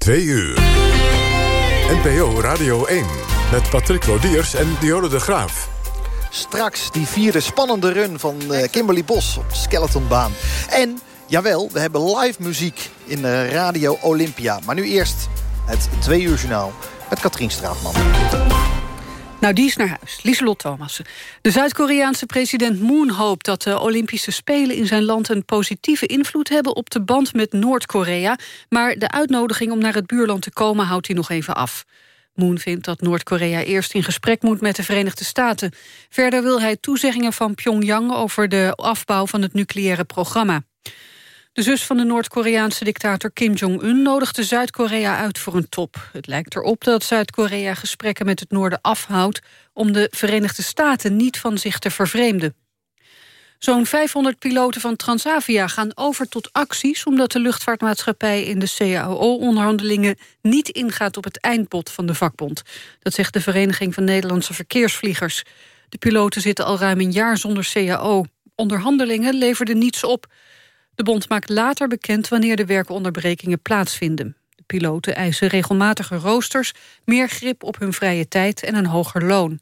2 uur. NPO Radio 1 met Patrick Lodiers en Diode de Graaf. Straks die vierde spannende run van uh, Kimberly Bos op Skeletonbaan. En, jawel, we hebben live muziek in uh, Radio Olympia. Maar nu eerst het 2 uur journaal met Katrien Straatman. Nou, die is naar huis. Lieselot Thomassen. De Zuid-Koreaanse president Moon hoopt dat de Olympische Spelen in zijn land... een positieve invloed hebben op de band met Noord-Korea. Maar de uitnodiging om naar het buurland te komen houdt hij nog even af. Moon vindt dat Noord-Korea eerst in gesprek moet met de Verenigde Staten. Verder wil hij toezeggingen van Pyongyang over de afbouw van het nucleaire programma. De zus van de Noord-Koreaanse dictator Kim Jong-un nodigde Zuid-Korea uit voor een top. Het lijkt erop dat Zuid-Korea gesprekken met het noorden afhoudt... om de Verenigde Staten niet van zich te vervreemden. Zo'n 500 piloten van Transavia gaan over tot acties... omdat de luchtvaartmaatschappij in de CAO-onderhandelingen... niet ingaat op het eindbod van de vakbond. Dat zegt de Vereniging van Nederlandse Verkeersvliegers. De piloten zitten al ruim een jaar zonder CAO. Onderhandelingen leverden niets op... De bond maakt later bekend wanneer de werkonderbrekingen plaatsvinden. De piloten eisen regelmatige roosters, meer grip op hun vrije tijd en een hoger loon.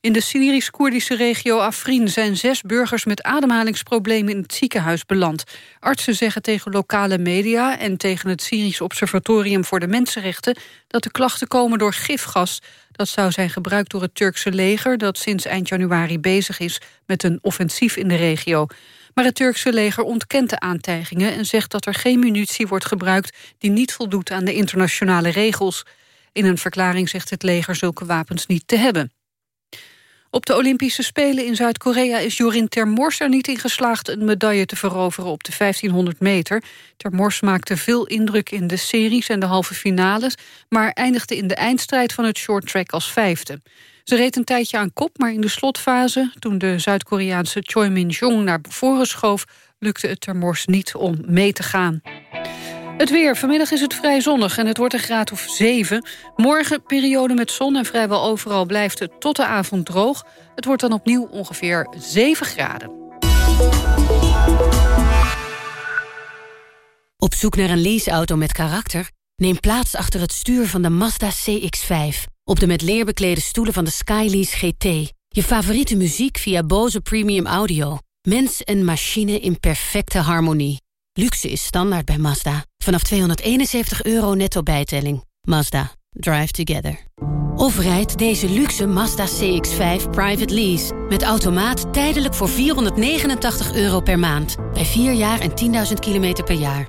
In de Syrisch-Koerdische regio Afrin zijn zes burgers met ademhalingsproblemen in het ziekenhuis beland. Artsen zeggen tegen lokale media en tegen het Syrisch Observatorium voor de Mensenrechten dat de klachten komen door gifgas. Dat zou zijn gebruikt door het Turkse leger dat sinds eind januari bezig is met een offensief in de regio. Maar het Turkse leger ontkent de aantijgingen... en zegt dat er geen munitie wordt gebruikt... die niet voldoet aan de internationale regels. In een verklaring zegt het leger zulke wapens niet te hebben. Op de Olympische Spelen in Zuid-Korea is Jorin Termors er niet in geslaagd een medaille te veroveren op de 1500 meter. Termors maakte veel indruk in de series en de halve finales, maar eindigde in de eindstrijd van het short track als vijfde. Ze reed een tijdje aan kop, maar in de slotfase... toen de Zuid-Koreaanse Choi Min-jong naar voren schoof... lukte het Termors niet om mee te gaan. Het weer. Vanmiddag is het vrij zonnig en het wordt een graad of 7. Morgen periode met zon en vrijwel overal blijft het tot de avond droog. Het wordt dan opnieuw ongeveer 7 graden. Op zoek naar een leaseauto met karakter? Neem plaats achter het stuur van de Mazda CX-5. Op de met leer beklede stoelen van de Skylease GT. Je favoriete muziek via Bose Premium Audio. Mens en machine in perfecte harmonie. Luxe is standaard bij Mazda. Vanaf 271 euro netto bijtelling. Mazda. Drive together. Of rijd deze luxe Mazda CX-5 private lease. Met automaat tijdelijk voor 489 euro per maand. Bij 4 jaar en 10.000 kilometer per jaar.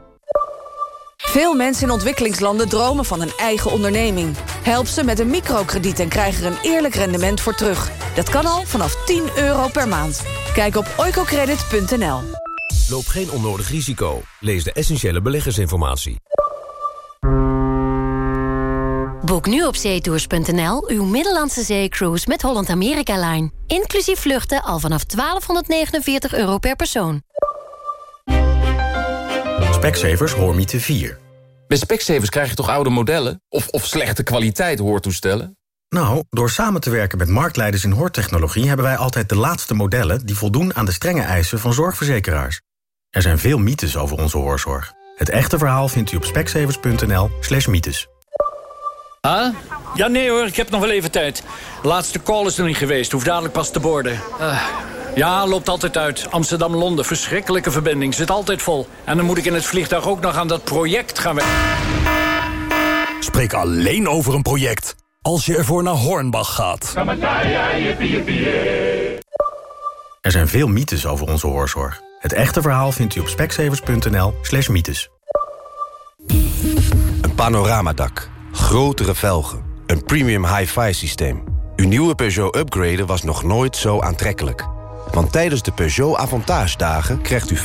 Veel mensen in ontwikkelingslanden dromen van een eigen onderneming. Help ze met een microkrediet en krijg er een eerlijk rendement voor terug. Dat kan al vanaf 10 euro per maand. Kijk op oicocredit.nl. Loop geen onnodig risico. Lees de essentiële beleggersinformatie. Boek nu op zeetours.nl uw Middellandse zeecruise met Holland America Line. Inclusief vluchten al vanaf 1249 euro per persoon. Specsavers Hoormiete 4. Bij Specsavers krijg je toch oude modellen? Of, of slechte kwaliteit hoortoestellen? Nou, door samen te werken met marktleiders in hoortechnologie... hebben wij altijd de laatste modellen die voldoen aan de strenge eisen van zorgverzekeraars. Er zijn veel mythes over onze hoorzorg. Het echte verhaal vindt u op specsavers.nl slash mythes. Ah? Ja, nee hoor, ik heb nog wel even tijd. De laatste call is er niet geweest, hoef dadelijk pas te borden. Uh, ja, loopt altijd uit. Amsterdam-Londen, verschrikkelijke verbinding, zit altijd vol. En dan moet ik in het vliegtuig ook nog aan dat project gaan werken. Spreek alleen over een project als je ervoor naar Hornbach gaat. Er zijn veel mythes over onze hoorzorg. Het echte verhaal vindt u op speksevers.nl slash mythes. Een panoramadak, grotere velgen, een premium hi-fi systeem. Uw nieuwe Peugeot upgraden was nog nooit zo aantrekkelijk. Want tijdens de Peugeot Avantage dagen krijgt u 50%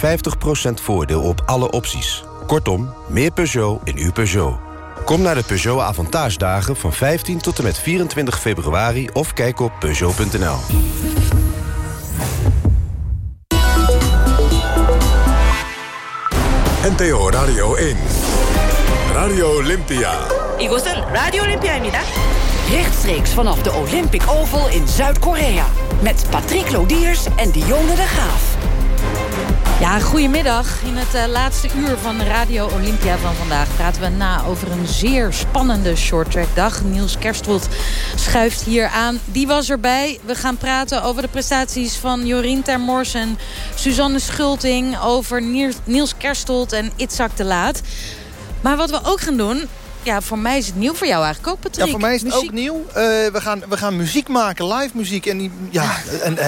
voordeel op alle opties. Kortom, meer Peugeot in uw Peugeot. Kom naar de Peugeot Avantage dagen van 15 tot en met 24 februari... of kijk op Peugeot.nl. NTO Radio 1. Radio Olympia. 이곳은 라디오 올림피아입니다. Rechtstreeks vanaf de Olympic Oval in Zuid-Korea. Met Patrick Lodiers en Dionne de Graaf. Ja, goedemiddag. In het uh, laatste uur van Radio Olympia van vandaag praten we na over een zeer spannende shorttrackdag. Niels Kerstelt schuift hier aan. Die was erbij. We gaan praten over de prestaties van Jorien Termors en Suzanne Schulting. Over Niels Kerstelt en Itzak de Laat. Maar wat we ook gaan doen, ja, voor mij is het nieuw. Voor jou eigenlijk ook, Patrick. Ja, voor mij is het ook nieuw. Uh, we, gaan, we gaan muziek maken, live muziek. En die, ja, en, uh,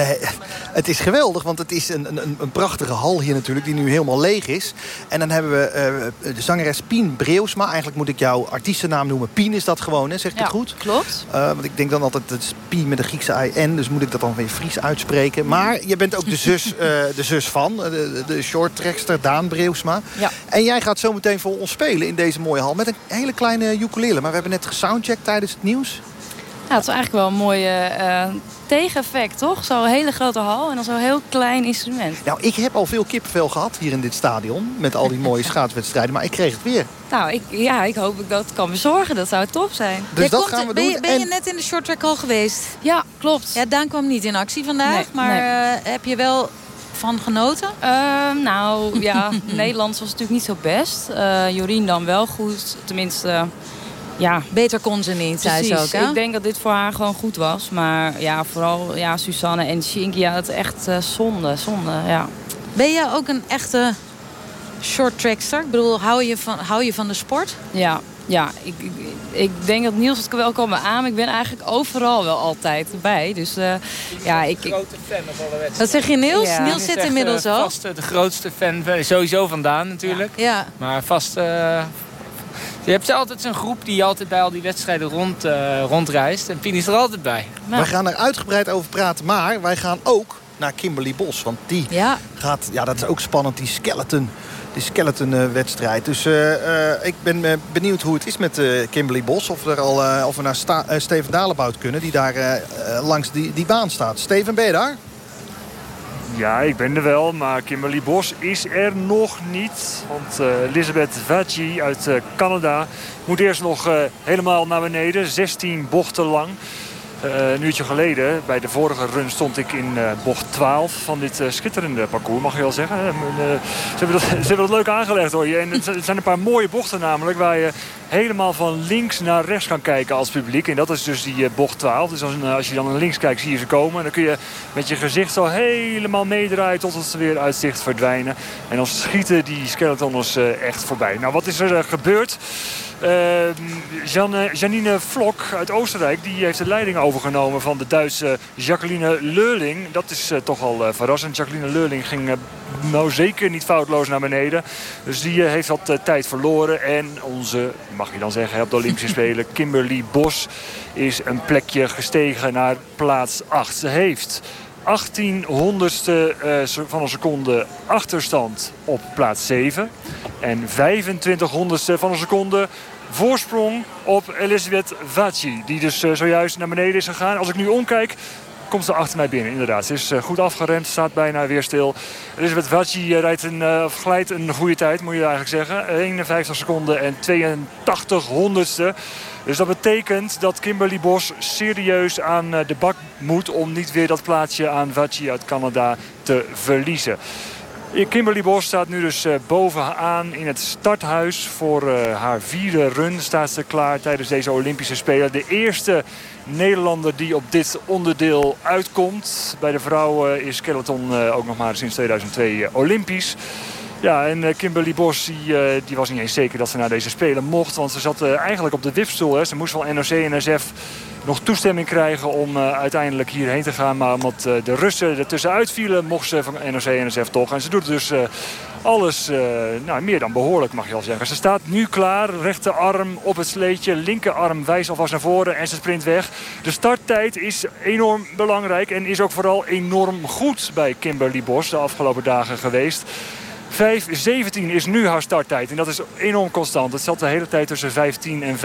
het is geweldig, want het is een, een, een, prachtige hal hier natuurlijk... die nu helemaal leeg is. En dan hebben we uh, de zangeres Pien Breusma. Eigenlijk moet ik jouw artiestennaam noemen. Pien is dat gewoon, hè? zeg ik ja, het goed? klopt. want ik denk dan altijd, het is Pien met een Griekse I-N... dus moet ik dat dan weer Fries uitspreken. Maar je bent ook de zus, de zus van, de, de short trackster Daan Breusma. Ja. En jij gaat zo meteen voor ons spelen in deze mooie hal... met een hele kleine ukulele. Maar we hebben net gesoundcheckt tijdens het nieuws. Ja, het is eigenlijk wel een mooie uh, tegeneffect, toch? Zo'n hele grote hal en dan zo'n heel klein instrument. Nou, ik heb al veel kippenvel gehad hier in dit stadion. Met al die mooie schaatswedstrijden. Maar ik kreeg het weer. Nou, ik, ja, ik hoop ik dat kan bezorgen. Dat zou tof zijn. Dus dat gaan we ben doen. Je, ben je net in de short track al geweest? Ja, klopt. Ja, Daan kwam niet in actie vandaag. Nee, maar nee. Uh, heb je wel van genoten? Uh, nou, ja, Nederlands was natuurlijk niet zo best. Uh, Jorien dan wel goed. Tenminste... Ja. Beter kon ze niet, Precies. zei ze ook. Hè? Ik denk dat dit voor haar gewoon goed was. Maar ja, vooral ja, Susanne en Shinky, ja, dat is echt uh, zonde, zonde, ja. Ben je ook een echte short trackster? Ik bedoel, hou je van, hou je van de sport? Ja, ja ik, ik, ik denk dat Niels het wel kan beamen. Ik ben eigenlijk overal wel altijd bij. Dus uh, ja, ik... Ik ben een grote fan op alle wedstrijden. Wat zeg je, Niels? Ja. Niels zit inmiddels uh, al. Vast uh, de grootste fan, sowieso vandaan natuurlijk. Ja. Maar vast... Uh, je hebt altijd zo'n groep die altijd bij al die wedstrijden rond, uh, rondreist. En Pien is er altijd bij. Nou. Wij gaan er uitgebreid over praten. Maar wij gaan ook naar Kimberly Bos. Want die ja. gaat... Ja, dat is ook spannend, die skeleton. Die skeleton-wedstrijd. Dus uh, uh, ik ben benieuwd hoe het is met Kimberly Bos. Of, er al, of we naar Steven Dalebout kunnen. Die daar langs die, die baan staat. Steven, ben je daar? Ja, ik ben er wel, maar Kimberly Bos is er nog niet. Want uh, Elizabeth Vaggi uit Canada moet eerst nog helemaal naar beneden. 16 bochten lang. Een uurtje geleden, bij de vorige run, stond ik in bocht 12 van dit schitterende parcours, mag je wel zeggen. ze, hebben dat, ze hebben leuk aangelegd hoor. En het zijn een paar mooie bochten namelijk, waar je helemaal van links naar rechts kan kijken als publiek. En dat is dus die bocht 12. Dus als, als je dan naar links kijkt, zie je ze komen. En dan kun je met je gezicht zo helemaal meedraaien tot ze weer uit zicht verdwijnen. En dan schieten die skeletons echt voorbij. Nou, wat is er gebeurd? Janne, Janine Vlok uit Oostenrijk die heeft de leiding overgenomen van de Duitse Jacqueline Leurling. Dat is toch al verrassend. Jacqueline Leurling ging nou zeker niet foutloos naar beneden. Dus die heeft wat tijd verloren. En onze, mag je dan zeggen, op de Olympische Spelen, Kimberly Bos is een plekje gestegen naar plaats 8. Ze heeft 18 honderdste van een seconde achterstand op plaats 7. En 25 honderdste van een seconde voorsprong op Elisabeth Vacci. Die dus zojuist naar beneden is gegaan. Als ik nu omkijk, komt ze achter mij binnen. Inderdaad, ze is uh, goed afgeremd, staat bijna weer stil. Elisabeth Vacci uh, rijdt een, of glijdt een goede tijd, moet je eigenlijk zeggen. 51 seconden en 82 honderdste. Dus dat betekent dat Kimberly Bos serieus aan de bak moet... om niet weer dat plaatsje aan Vacci uit Canada te verliezen. Kimberly Bos staat nu dus uh, bovenaan in het starthuis. Voor uh, haar vierde run staat ze klaar tijdens deze Olympische Spelen. De eerste Nederlander die op dit onderdeel uitkomt. Bij de vrouwen is skeleton uh, ook nog maar sinds 2002 Olympisch. Ja, en Kimberly Bos die, die was niet eens zeker dat ze naar deze Spelen mocht. Want ze zat eigenlijk op de wipstoel. Hè. Ze moest van NOC en NSF nog toestemming krijgen om uh, uiteindelijk hierheen te gaan. Maar omdat uh, de Russen er tussenuit vielen, mocht ze van NOC en NSF toch. En ze doet dus uh, alles nou, meer dan behoorlijk, mag je al zeggen. Ze staat nu klaar, rechterarm op het sleetje. Linkerarm wijst alvast naar voren en ze sprint weg. De starttijd is enorm belangrijk en is ook vooral enorm goed bij Kimberly Bos de afgelopen dagen geweest. 5.17 is nu haar starttijd. En dat is enorm constant. Het zat de hele tijd tussen 15 en 5.20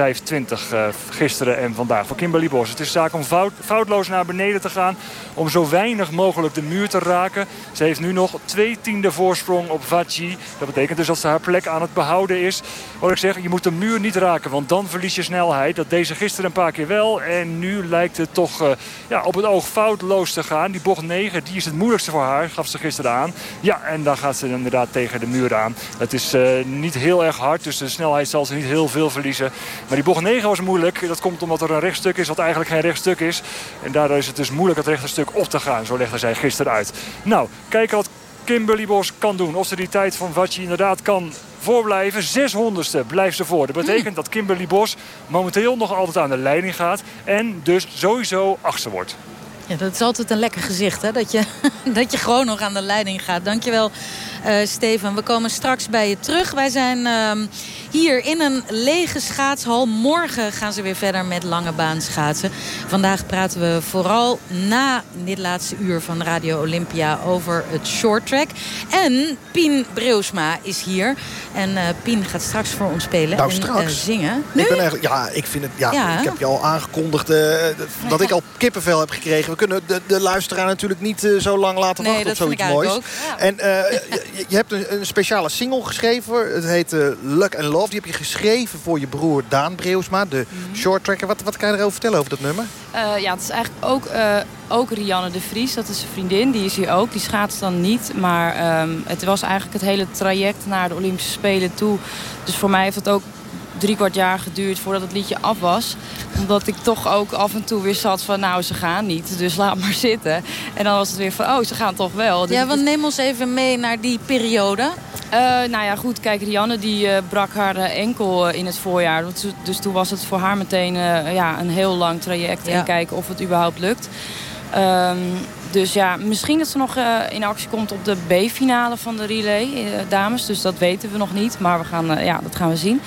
uh, gisteren en vandaag voor Kimberly Bos. Het is zaak om fout, foutloos naar beneden te gaan. Om zo weinig mogelijk de muur te raken. Ze heeft nu nog twee tiende voorsprong op Vachi. Dat betekent dus dat ze haar plek aan het behouden is. Wat ik zeg, je moet de muur niet raken. Want dan verlies je snelheid. Dat deze gisteren een paar keer wel. En nu lijkt het toch uh, ja, op het oog foutloos te gaan. Die bocht 9, die is het moeilijkste voor haar. Gaf ze gisteren aan. Ja, en dan gaat ze inderdaad tegen de muur aan. Het is uh, niet heel erg hard. Dus de snelheid zal ze niet heel veel verliezen. Maar die bocht 9 was moeilijk. Dat komt omdat er een rechtstuk is wat eigenlijk geen rechtstuk is. En daardoor is het dus moeilijk het rechterstuk op te gaan. Zo legde zij gisteren uit. Nou, kijken wat Kimberly Bos kan doen. Of ze die tijd van Vachi inderdaad kan voorblijven. 600ste blijft ze voor. Dat betekent dat Kimberly Bos momenteel nog altijd aan de leiding gaat. En dus sowieso achtste wordt. Ja, dat is altijd een lekker gezicht, hè? Dat, je, dat je gewoon nog aan de leiding gaat. Dankjewel, uh, Steven. We komen straks bij je terug. Wij zijn uh, hier in een lege schaatshal. Morgen gaan ze weer verder met lange baan schaatsen. Vandaag praten we vooral na dit laatste uur van Radio Olympia over het short track. En Pien Breusma is hier. En uh, Pien gaat straks voor ons spelen nou, en straks. zingen. Nu? Ik ben eigenlijk, ja, ik vind het. Ja, Ja. ik heb je al aangekondigd dat ik al kippenvel heb gekregen. We kunnen de, de luisteraar natuurlijk niet zo lang laten Nee, wachten op zoiets moois. eigenlijk En je, hebt een, een, speciale single geschreven. Het heet Luck and Love. Die heb je geschreven voor je broer Daan Breusma, de mm -hmm. short tracker. Wat, wat kan je erover vertellen over dat nummer? ja, het is eigenlijk ook, ook Rianne de Vries. Dat is een vriendin. Die is hier ook. Die schaatst dan niet. Maar um, het was eigenlijk het hele traject naar de Olympische Spelen toe. Dus voor mij heeft het ook drie kwart jaar geduurd voordat het liedje af was. Omdat ik toch ook af en toe weer zat van nou ze gaan niet, dus laat maar zitten. En dan was het weer van oh ze gaan toch wel. Dus ja, want neem ons even mee naar die periode. Uh, nou ja goed, kijk Rianne die uh, brak haar uh, enkel in het voorjaar. Dus toen was het voor haar meteen ja, een heel lang traject. Ja. En kijken of het überhaupt lukt. Um, dus ja, misschien dat ze nog uh, in actie komt op de B-finale van de relay uh, dames. Dus dat weten we nog niet. Maar we gaan, uh, ja, dat gaan we zien.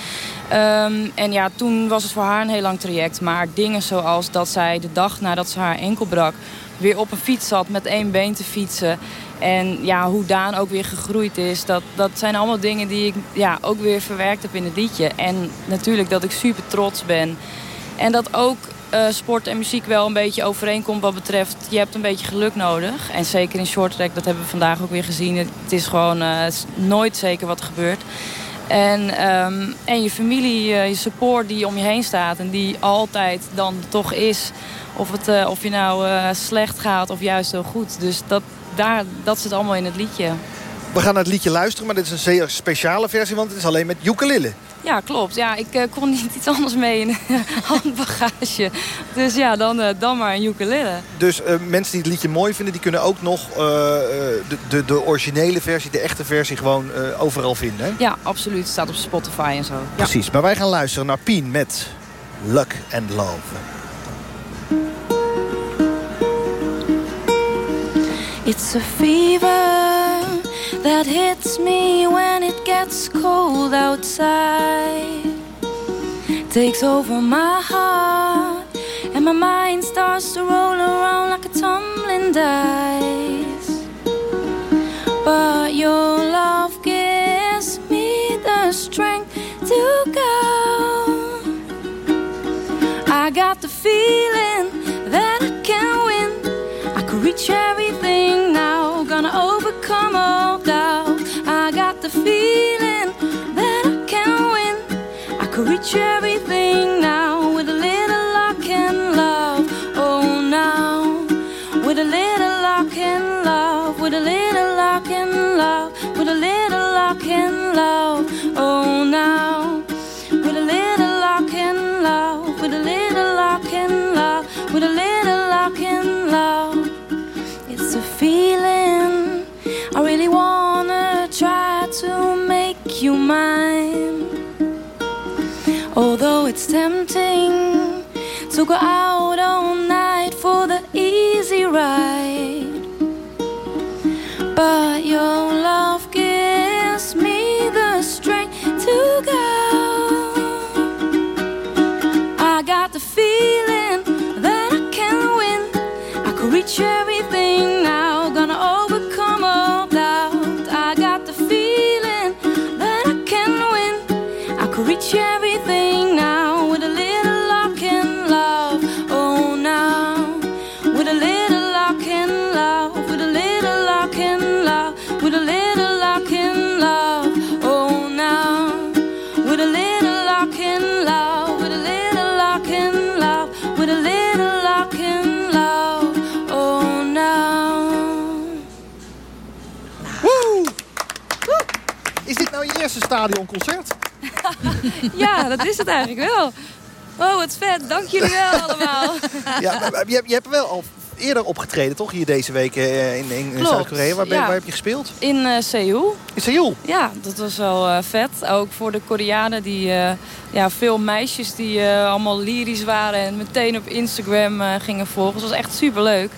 Um, en ja, toen was het voor haar een heel lang traject. Maar dingen zoals dat zij de dag nadat ze haar enkel brak... weer op een fiets zat met één been te fietsen. En ja, hoe Daan ook weer gegroeid is. Dat, dat zijn allemaal dingen die ik ja, ook weer verwerkt heb in het liedje. En natuurlijk dat ik super trots ben. En dat ook uh, sport en muziek wel een beetje overeenkomt wat betreft... je hebt een beetje geluk nodig. En zeker in short track, dat hebben we vandaag ook weer gezien. Het is gewoon is nooit zeker wat er gebeurt. En, um, en je familie, uh, je support die om je heen staat... en die altijd dan toch is... of, het, of je nou slecht gaat of juist heel goed. Dus dat, daar, dat zit allemaal in het liedje. We gaan naar het liedje luisteren, maar dit is een zeer speciale versie... want het is alleen met ukulele. Ja, klopt. Ja, ik uh, kon niet iets anders mee in handbagage. Dus ja, dan, uh, dan maar een ukulele. Dus uh, mensen die het liedje mooi vinden... die kunnen ook nog de, de, de originele versie, de echte versie... gewoon overal vinden, hè? Ja, absoluut. Het staat op Spotify en zo. Precies. Ja. Maar wij gaan luisteren naar Pien met Luck and Love. It's a fever that hits me when it gets cold outside. Takes over my heart, and my mind starts to roll around like a tumbling dice. To Ja, dat is het eigenlijk wel. Oh, wat vet. Dank jullie wel allemaal. Ja, je, je hebt wel al eerder opgetreden, toch? Hier deze week eh, in, in Zuid-Korea. Waar, ben- ja. waar heb je gespeeld? In eh Seoul. In Seoul? Ja, dat was wel eh, vet. Ook voor de Koreanen. Die, ja, veel meisjes die allemaal lyrisch waren. En meteen op Instagram gingen volgen. Dat was echt super leuk.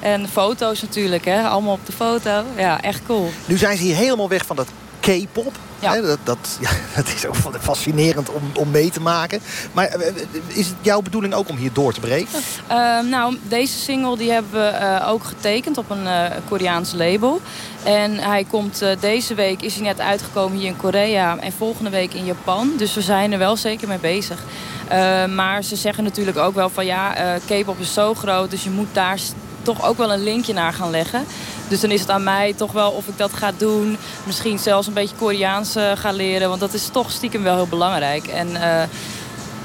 En foto's natuurlijk, hè. Allemaal op de foto. Ja, echt cool. Nu zijn ze hier helemaal weg van dat K-pop. Hè, dat, dat, ja, dat is ook fascinerend om, om mee te maken. Maar eh, is het jouw bedoeling ook om hier door te breken? Ehm, nou, deze single die hebben we eh, ook getekend op een eh Koreaans label. En hij komt eh, deze week, is hij net uitgekomen hier in Korea en volgende week in Japan. Dus we zijn er wel zeker mee bezig. Eh, maar ze zeggen natuurlijk ook wel van ja, eh K-pop is zo groot, dus je moet daar toch ook wel een linkje naar gaan leggen. Dus dan is het aan mij toch wel of ik dat ga doen. Misschien zelfs een beetje Koreaans eh, ga leren, want dat is toch stiekem wel heel belangrijk. En eh,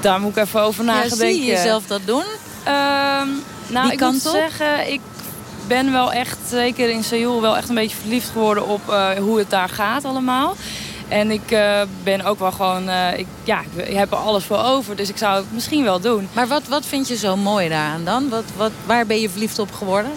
daar moet ik even over na Ja, gaan zie je jezelf dat doen? Ehm, nou, ik moet op? zeggen, ik ben wel echt, zeker in Seoul, wel echt een beetje verliefd geworden op eh, hoe het daar gaat allemaal. En ik ben ook wel gewoon, ik, ja, ik heb er alles voor over, dus ik zou het misschien wel doen. Maar wat, wat vind je zo mooi daaraan dan? Wat, wat, waar ben je verliefd op geworden?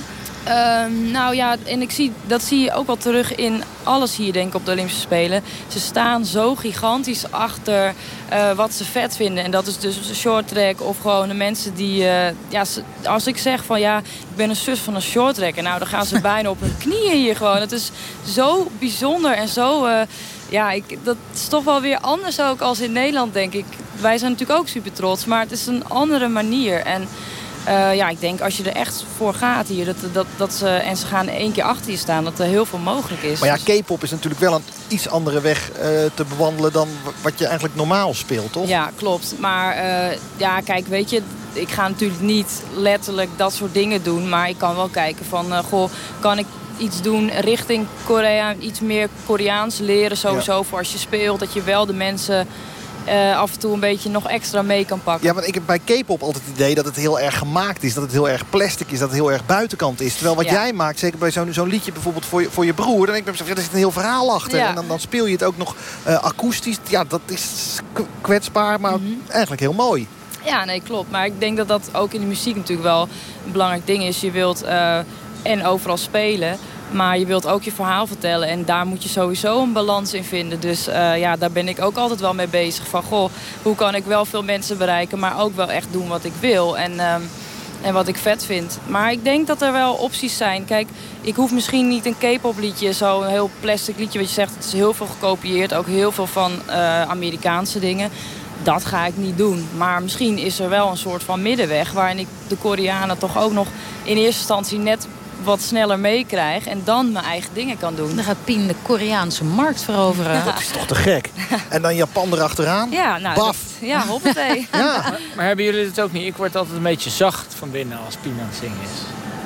Ehm, nou ja, en ik zie, dat zie je ook wel terug in alles hier, denk ik, op de Olympische Spelen. Ze staan zo gigantisch achter eh, wat ze vet vinden. En dat is dus een short track of gewoon de mensen die... eh, ja, als ik zeg van ja, ik ben een zus van een short tracker. Nou, dan gaan ze bijna op hun knieën hier gewoon. Het is zo bijzonder en zo... eh, ja, ik, dat is toch wel weer anders ook als in Nederland, denk ik. Wij zijn natuurlijk ook super trots, maar het is een andere manier. En eh, ja, ik denk als je er echt voor gaat hier, dat, dat, dat ze, en ze gaan één keer achter je staan, dat er heel veel mogelijk is. Maar ja, K-pop is natuurlijk wel een iets andere weg eh, te bewandelen... dan wat je eigenlijk normaal speelt, toch? Ja, klopt. Maar eh, ja, kijk, weet je, ik ga natuurlijk niet letterlijk dat soort dingen doen. Maar ik kan wel kijken van, goh, kan ik iets doen richting Korea? Iets meer Koreaans leren sowieso voor als je speelt. Dat je wel de mensen eh, af en toe een beetje nog extra mee kan pakken. Ja, want ik heb bij K-pop altijd het idee dat het heel erg gemaakt is. Dat het heel erg plastic is, dat het heel erg buitenkant is. Terwijl wat Ja. jij maakt, zeker bij zo'n zo'n liedje bijvoorbeeld voor je, voor je broer... dan denk ik bij mezelf, ja, er zit een heel verhaal achter. Ja. En dan, dan speel je het ook nog eh, akoestisch. Ja, dat is kwetsbaar, maar Mhm. eigenlijk heel mooi. Ja, nee, klopt. Maar ik denk dat dat ook in de muziek natuurlijk wel een belangrijk ding is. Je wilt eh, en overal spelen, maar je wilt ook je verhaal vertellen. En daar moet je sowieso een balans in vinden. Dus eh, ja, daar ben ik ook altijd wel mee bezig. Van, goh, hoe kan ik wel veel mensen bereiken, maar ook wel echt doen wat ik wil. En... ehm, en wat ik vet vind. Maar ik denk dat er wel opties zijn. Kijk, ik hoef misschien niet een K-pop liedje, zo'n heel plastic liedje wat je zegt. Het is heel veel gekopieerd, ook heel veel van eh, Amerikaanse dingen. Dat ga ik niet doen. Maar misschien is er wel een soort van middenweg waarin ik de Koreanen toch ook nog in eerste instantie net wat sneller meekrijg en dan mijn eigen dingen kan doen. Dan gaat Pien de Koreaanse markt veroveren. Dat is toch te gek. En dan Japan erachteraan. Ja, nou, Baf. dat- ja, hoppatee. Ja. Maar hebben jullie het ook niet? Ik word altijd een beetje zacht van binnen als Pien aan het zingen is.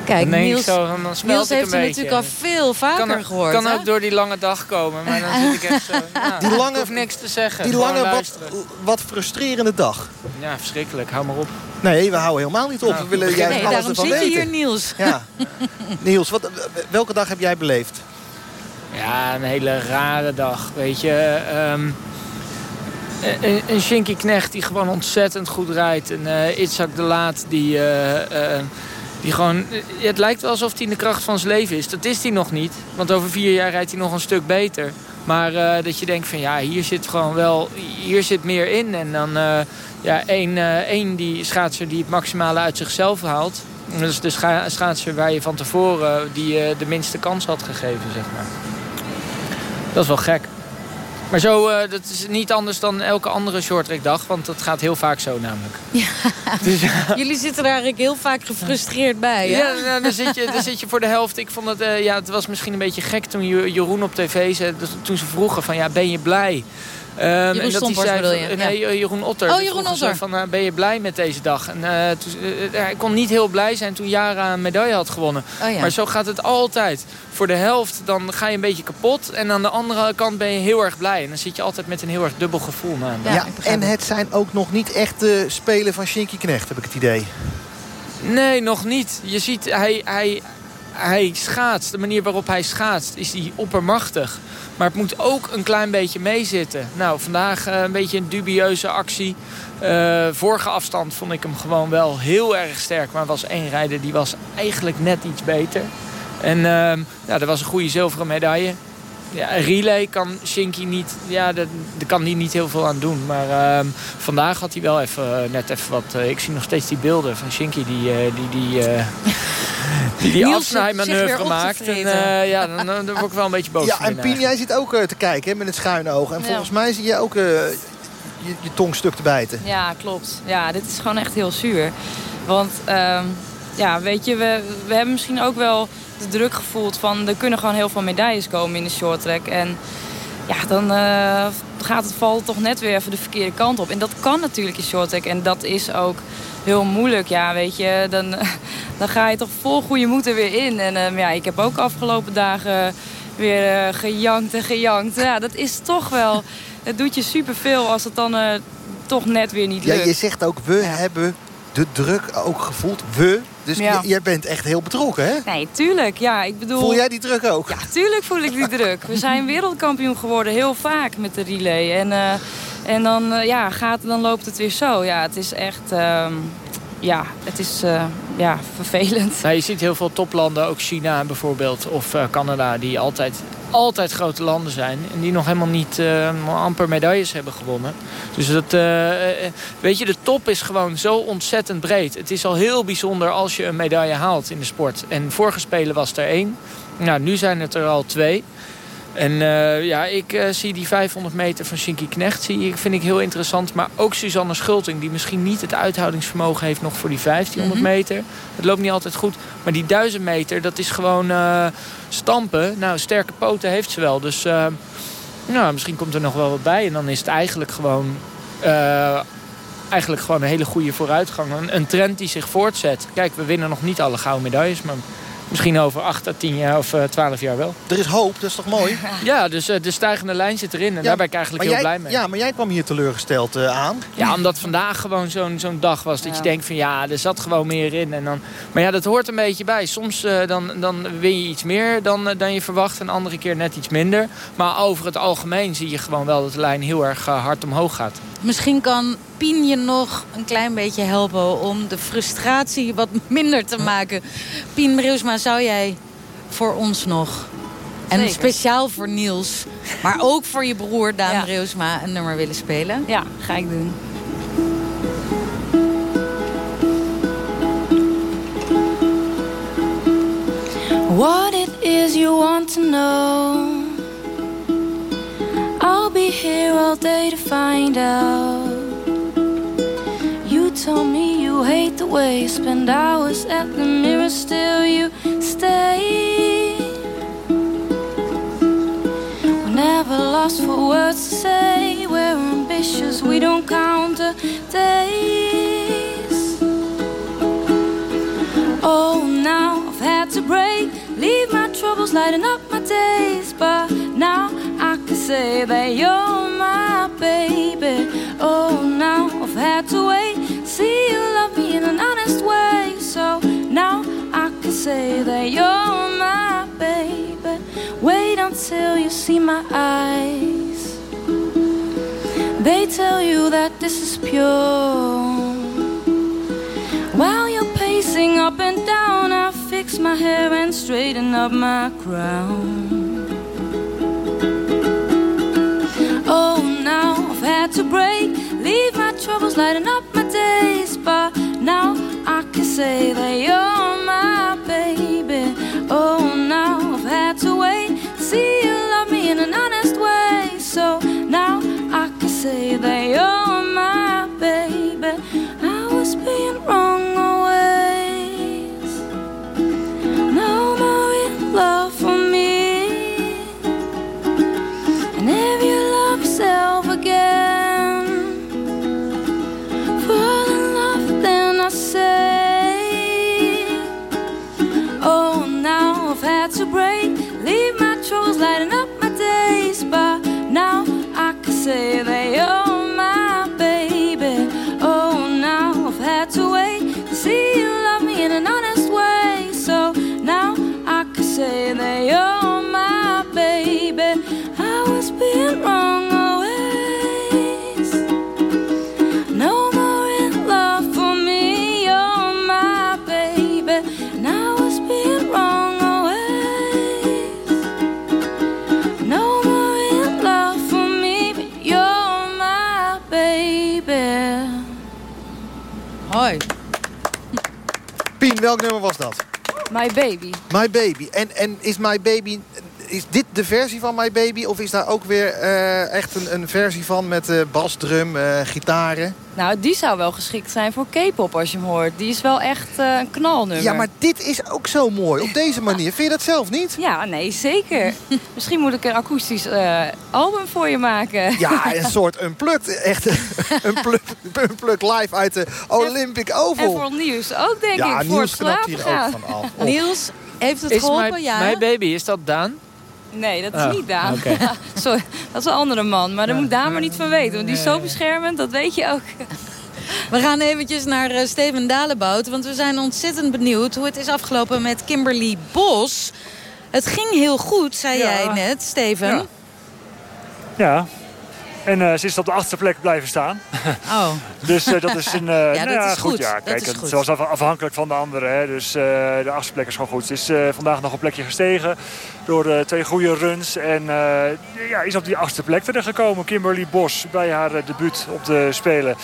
Kijk, Niels, zo, dan smelt Niels ik heeft het natuurlijk al veel vaker kan gehoord. kan hè? ook door die lange dag komen, maar dan zit ik echt zo... Nou, Die lange- ik hoef niks te zeggen. Die lange, wat, wat frustrerende dag. Ja, verschrikkelijk. Hou maar op. Nee, we houden helemaal niet op. Nou, we willen juist Nee, alles daarom ervan zit je weten. hier, Niels. Ja. Niels, wat, welke dag heb jij beleefd? Ja, een hele rare dag, weet je. Ehm, een, een Shinky Knecht die gewoon ontzettend goed rijdt. En eh Itzhak de Laat die, eh, eh, die gewoon... het lijkt wel alsof hij in de kracht van zijn leven is. Dat is hij nog niet. Want over vier jaar rijdt hij nog een stuk beter. Maar eh, dat je denkt van ja, hier zit gewoon wel... Hier zit meer in. En dan eh, ja, één, eh, één die schaatser die het maximale uit zichzelf haalt. Dat is de scha schaatser waar je van tevoren die, de minste kans had gegeven, zeg maar. Dat is wel gek. Maar zo, eh, dat is niet anders dan elke andere shorttrackdag. Want dat gaat heel vaak zo namelijk. Dus, Jullie zitten daar eigenlijk heel vaak gefrustreerd bij. hè? ja, nou, dan, zit je, dan zit je voor de helft. Ik vond het, eh, ja, het was misschien een beetje gek toen Jeroen op tv zei. toen ze vroegen van, ja, ben je blij? Ehm, en Jeroen dat hij Stompers zei bedoel van- je? Nee, Ja. Jeroen Otter. Oh, Jeroen Otter. Van, eh, ben je blij met deze dag? En, eh, toen, eh, hij kon niet heel blij zijn toen Jara een medaille had gewonnen. Oh, ja. Maar zo gaat het altijd. Voor de helft dan ga je een beetje kapot. En aan de andere kant ben je heel erg blij. En dan zit je altijd met een heel erg dubbel gevoel na. een dag. Ja, en het zijn ook nog niet echt de spelen van Shinky Knecht, heb ik het idee. Nee, nog niet. Je ziet, hij, hij, hij schaatst. De manier waarop hij schaatst is hij oppermachtig. Maar het moet ook een klein beetje meezitten. Nou, vandaag eh, een beetje een dubieuze actie. Eh, vorige afstand vond ik hem gewoon wel heel erg sterk. Maar was één rijder die was eigenlijk net iets beter. En ehm ja, er was een goede zilveren medaille. Ja, relay kan Shinky niet, ja, daar kan hij niet heel veel aan doen. Maar ehm, vandaag had hij wel even, eh, net even wat... eh, ik zie nog steeds die beelden van Shinky die die, die, die, eh, die, die afsnijmanoeuvre maakt. En eh, ja, dan, dan word ik wel een beetje boos Ja, en Pien, jij zit ook eh, te kijken hè, met het schuine oog. En Ja. volgens mij zie je ook eh, je, je tongstuk te bijten. Ja, klopt. Ja, dit is gewoon echt heel zuur. Want ehm, ja, weet je, we, we hebben misschien ook wel de druk gevoeld van... er kunnen gewoon heel veel medailles komen in de short track. En ja, dan eh, gaat het val toch net weer even de verkeerde kant op. En dat kan natuurlijk in short track. En dat is ook heel moeilijk. Ja, weet je, dan, dan ga je toch vol goede moed er weer in. En ehm, ja, ik heb ook afgelopen dagen weer eh, gejankt en gejankt. Ja, dat is toch wel... Het doet je superveel als het dan eh, toch net weer niet Ja, lukt. je zegt ook, we hebben de druk ook gevoeld. We. Dus Ja. jij bent echt heel betrokken, hè? Nee, tuurlijk. Ja, ik bedoel... Voel jij die druk ook? Ja, tuurlijk voel ik die druk. We zijn wereldkampioen geworden, heel vaak met de relay. En, eh, en dan, eh, ja, gaat, dan loopt het weer zo. Ja, het is echt... ehm, ja, het is eh, ja, vervelend. Nou, je ziet heel veel toplanden, ook China bijvoorbeeld, of eh, Canada, die altijd, altijd grote landen zijn. En die nog helemaal niet eh, amper medailles hebben gewonnen. Dus dat, eh, eh, weet je, de top is gewoon zo ontzettend breed. Het is al heel bijzonder als je een medaille haalt in de sport. En vorige Spelen was er één. Nou, nu zijn het er al twee. En eh, ja, ik eh, zie die 500 meter van Shinky Knecht zie ik, vind ik heel interessant. Maar ook Suzanne Schulting, die misschien niet het uithoudingsvermogen heeft nog voor die 1500 Mhm. meter. Het loopt niet altijd goed. Maar die 1000 meter, dat is gewoon eh, stampen. Nou, sterke poten heeft ze wel. Dus nou, misschien komt er nog wel wat bij. En dan is het eigenlijk gewoon, eigenlijk gewoon een hele goede vooruitgang. Een, een trend die zich voortzet. Kijk, we winnen nog niet alle gouden medailles. Maar misschien over 8 à 10 jaar of eh 12 jaar wel. Er is hoop, dat is toch mooi? Ja, dus eh, de stijgende lijn zit erin. En daar ben ik eigenlijk heel jij, blij mee. Ja, maar jij kwam hier teleurgesteld eh, aan. Ja, omdat vandaag gewoon zo'n zo'n dag was. Dat Ja. je denkt van ja, er zat gewoon meer in. En dan, maar ja, dat hoort een beetje bij. Soms eh, dan, dan win je iets meer dan, eh, dan je verwacht. En andere keer net iets minder. Maar over het algemeen zie je gewoon wel dat de lijn heel erg eh, hard omhoog gaat. Misschien kan Pien je nog een klein beetje helpen om de frustratie wat minder te maken. Pien Breusma, zou jij voor ons nog, en Zeker. speciaal voor Niels, maar ook voor je broer Daan Ja. Breusma, een nummer willen spelen? Ja, ga ik doen. What it is you want to know. I'll be here all day to find out. Told me you hate the way you spend hours at the mirror, still you stay. We're never lost for words to say. We're ambitious, we don't count the days. Oh, now I've had to break, leave my troubles lighting up my days. But now I can say that you're my baby. Oh, now I've had to wait, see you love me in an honest way. So now I can say that you're my baby. Wait until you see my eyes. They tell you that this is pure. While you're pacing up and down, I fix my hair and straighten up my crown. Oh, now I've had to break, leave my troubles lighting up. But now I can say that you're my baby. Oh, now I've had to wait, see you love me in an honest way. So now I can say that you're welk nummer was dat? My Baby. My Baby. En, en is My Baby... Is dit de versie van My Baby? Of is daar ook weer eh, echt een, een versie van met uh, bas, drum, uh, gitaren? Nou, die zou wel geschikt zijn voor K-pop als je hem hoort. Die is wel echt een knalnummer. Ja, maar dit is ook zo mooi. Op deze manier. Vind je dat zelf niet? Ja, nee, zeker. Misschien moet ik een akoestisch album voor je maken. Ja, een soort unplugged. Echt een unplugged live uit de Olympic Oval. En voor nieuws ook, denk ja, ik. Ja, Niels knapt hier ook van af. Niels, heeft het geholpen? My, ja. My Baby, is dat Daan? Nee, dat is Oh, niet Daan. oké. Sorry, dat is een andere man. Maar daar moet Daan maar niet van weten. Want die is zo beschermend, dat weet je ook. We gaan eventjes naar eh, Steven Dalebout. Want we zijn ontzettend benieuwd hoe het is afgelopen met Kimberly Bos. Het ging heel goed, zei Ja. jij net, Steven. Ja. Ja. En eh, ze is op de achtste plek blijven staan. Oh. Dus eh, dat is een... eh, nou dat ja, is goed. Ja, Dat kijk, is het goed. was af- afhankelijk van de anderen. Hè. Dus de achtste plek is gewoon goed. Ze is vandaag nog een plekje gestegen door twee goede runs. En ja, is op die achtste plek terechtgekomen. Kimberly Bos bij haar debuut op de Spelen.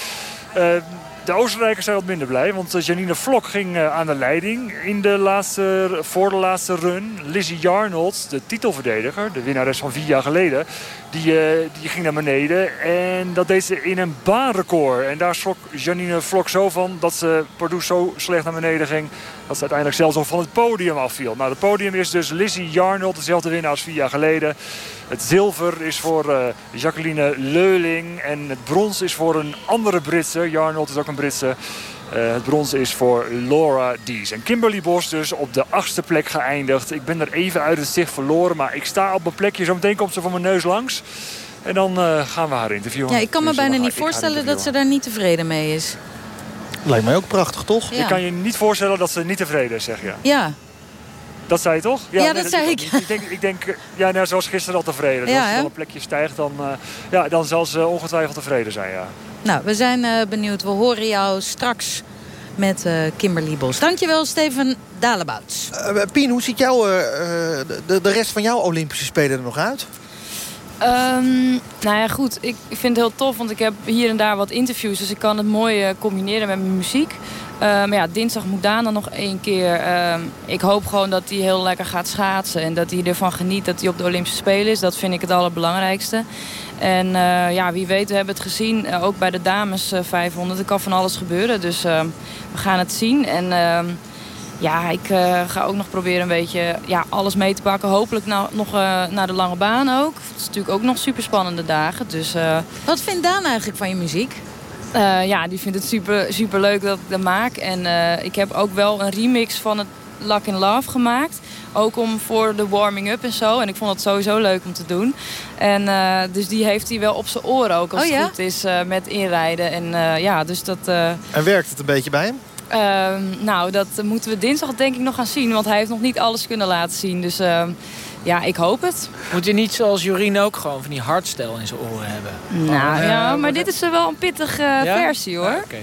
De Oostenrijkers zijn wat minder blij, want Janine Vlok ging aan de leiding in de laatste, voor de laatste run. Lizzie Jarnold, de titelverdediger, de winnares van vier jaar geleden, die, eh, die ging naar beneden. En dat deed ze in een baanrecord. En daar schrok Janine Vlok zo van dat ze Pardoes zo slecht naar beneden ging... dat ze uiteindelijk zelfs nog van het podium afviel. Nou, het podium is dus Lizzie Jarnold, dezelfde winnaar als vier jaar geleden. Het zilver is voor eh, Jacqueline Leuling. En het brons is voor een andere Britse. Jarnold is ook een Britse. Eh, het brons is voor Laura Dees. En Kimberly Bos dus op de achtste plek geëindigd. Ik ben er even uit het zicht verloren. Maar ik sta op mijn plekje. Zometeen komt ze voor mijn neus langs. En dan eh, gaan we haar interviewen. Ja, ik kan me Dus bijna niet voorstellen dat ze daar niet tevreden mee is. Lijkt mij ook prachtig, toch? Ja. Ik kan je niet voorstellen dat ze niet tevreden is, zeg je. Ja, Dat zei je toch? Ja, dat zei ik. Ik denk, ik denk ja, nou, zoals gisteren al tevreden. Dus Ja, als ze wel een plekje stijgt, dan, eh, ja, dan zal ze ongetwijfeld tevreden zijn, ja. Nou, we zijn eh, benieuwd. We horen jou straks met eh, Kimberly Bos. Dankjewel, Steven Dalebout. Eh, Pien, hoe ziet jouw, eh, eh, de, de rest van jouw Olympische Spelen er nog uit? Ehm, nou ja, goed. Ik, ik vind het heel tof, want ik heb hier en daar wat interviews. Dus ik kan het mooi eh, combineren met mijn muziek. Eh, maar ja, dinsdag moet Daan dan nog één keer. Ehm, ik hoop gewoon dat hij heel lekker gaat schaatsen. En dat hij ervan geniet dat hij op de Olympische Spelen is. Dat vind ik het allerbelangrijkste. En eh, ja, wie weet, we hebben het gezien. eh, ook bij de dames eh, 500. Er kan van alles gebeuren. Dus we gaan het zien. En... ehm, ja, ik eh, ga ook nog proberen een beetje ja, alles mee te pakken. Hopelijk nou, nog eh, naar de lange baan ook. Het is natuurlijk ook nog super spannende dagen. Dus, eh, Wat vindt Daan eigenlijk van je muziek? eh, ja, die vindt het super, super leuk dat ik dat maak. En eh, ik heb ook wel een remix van het Luck in Love gemaakt. Ook om voor de warming-up en zo. En ik vond het sowieso leuk om te doen. En eh, dus die heeft hij wel op zijn oren ook als Oh, het ja? goed is eh, met inrijden. En eh, ja, dus dat... eh, En werkt het een beetje bij hem? Ehm, nou, dat moeten we dinsdag denk ik nog gaan zien. Want hij heeft nog niet alles kunnen laten zien. Dus ehm, ja, ik hoop het. Moet je niet zoals Jorien ook gewoon van die hardstyle in zijn oren hebben? Nou Gewoon, ja, maar dit is er wel een pittige Ja? versie hoor. Ja, oké.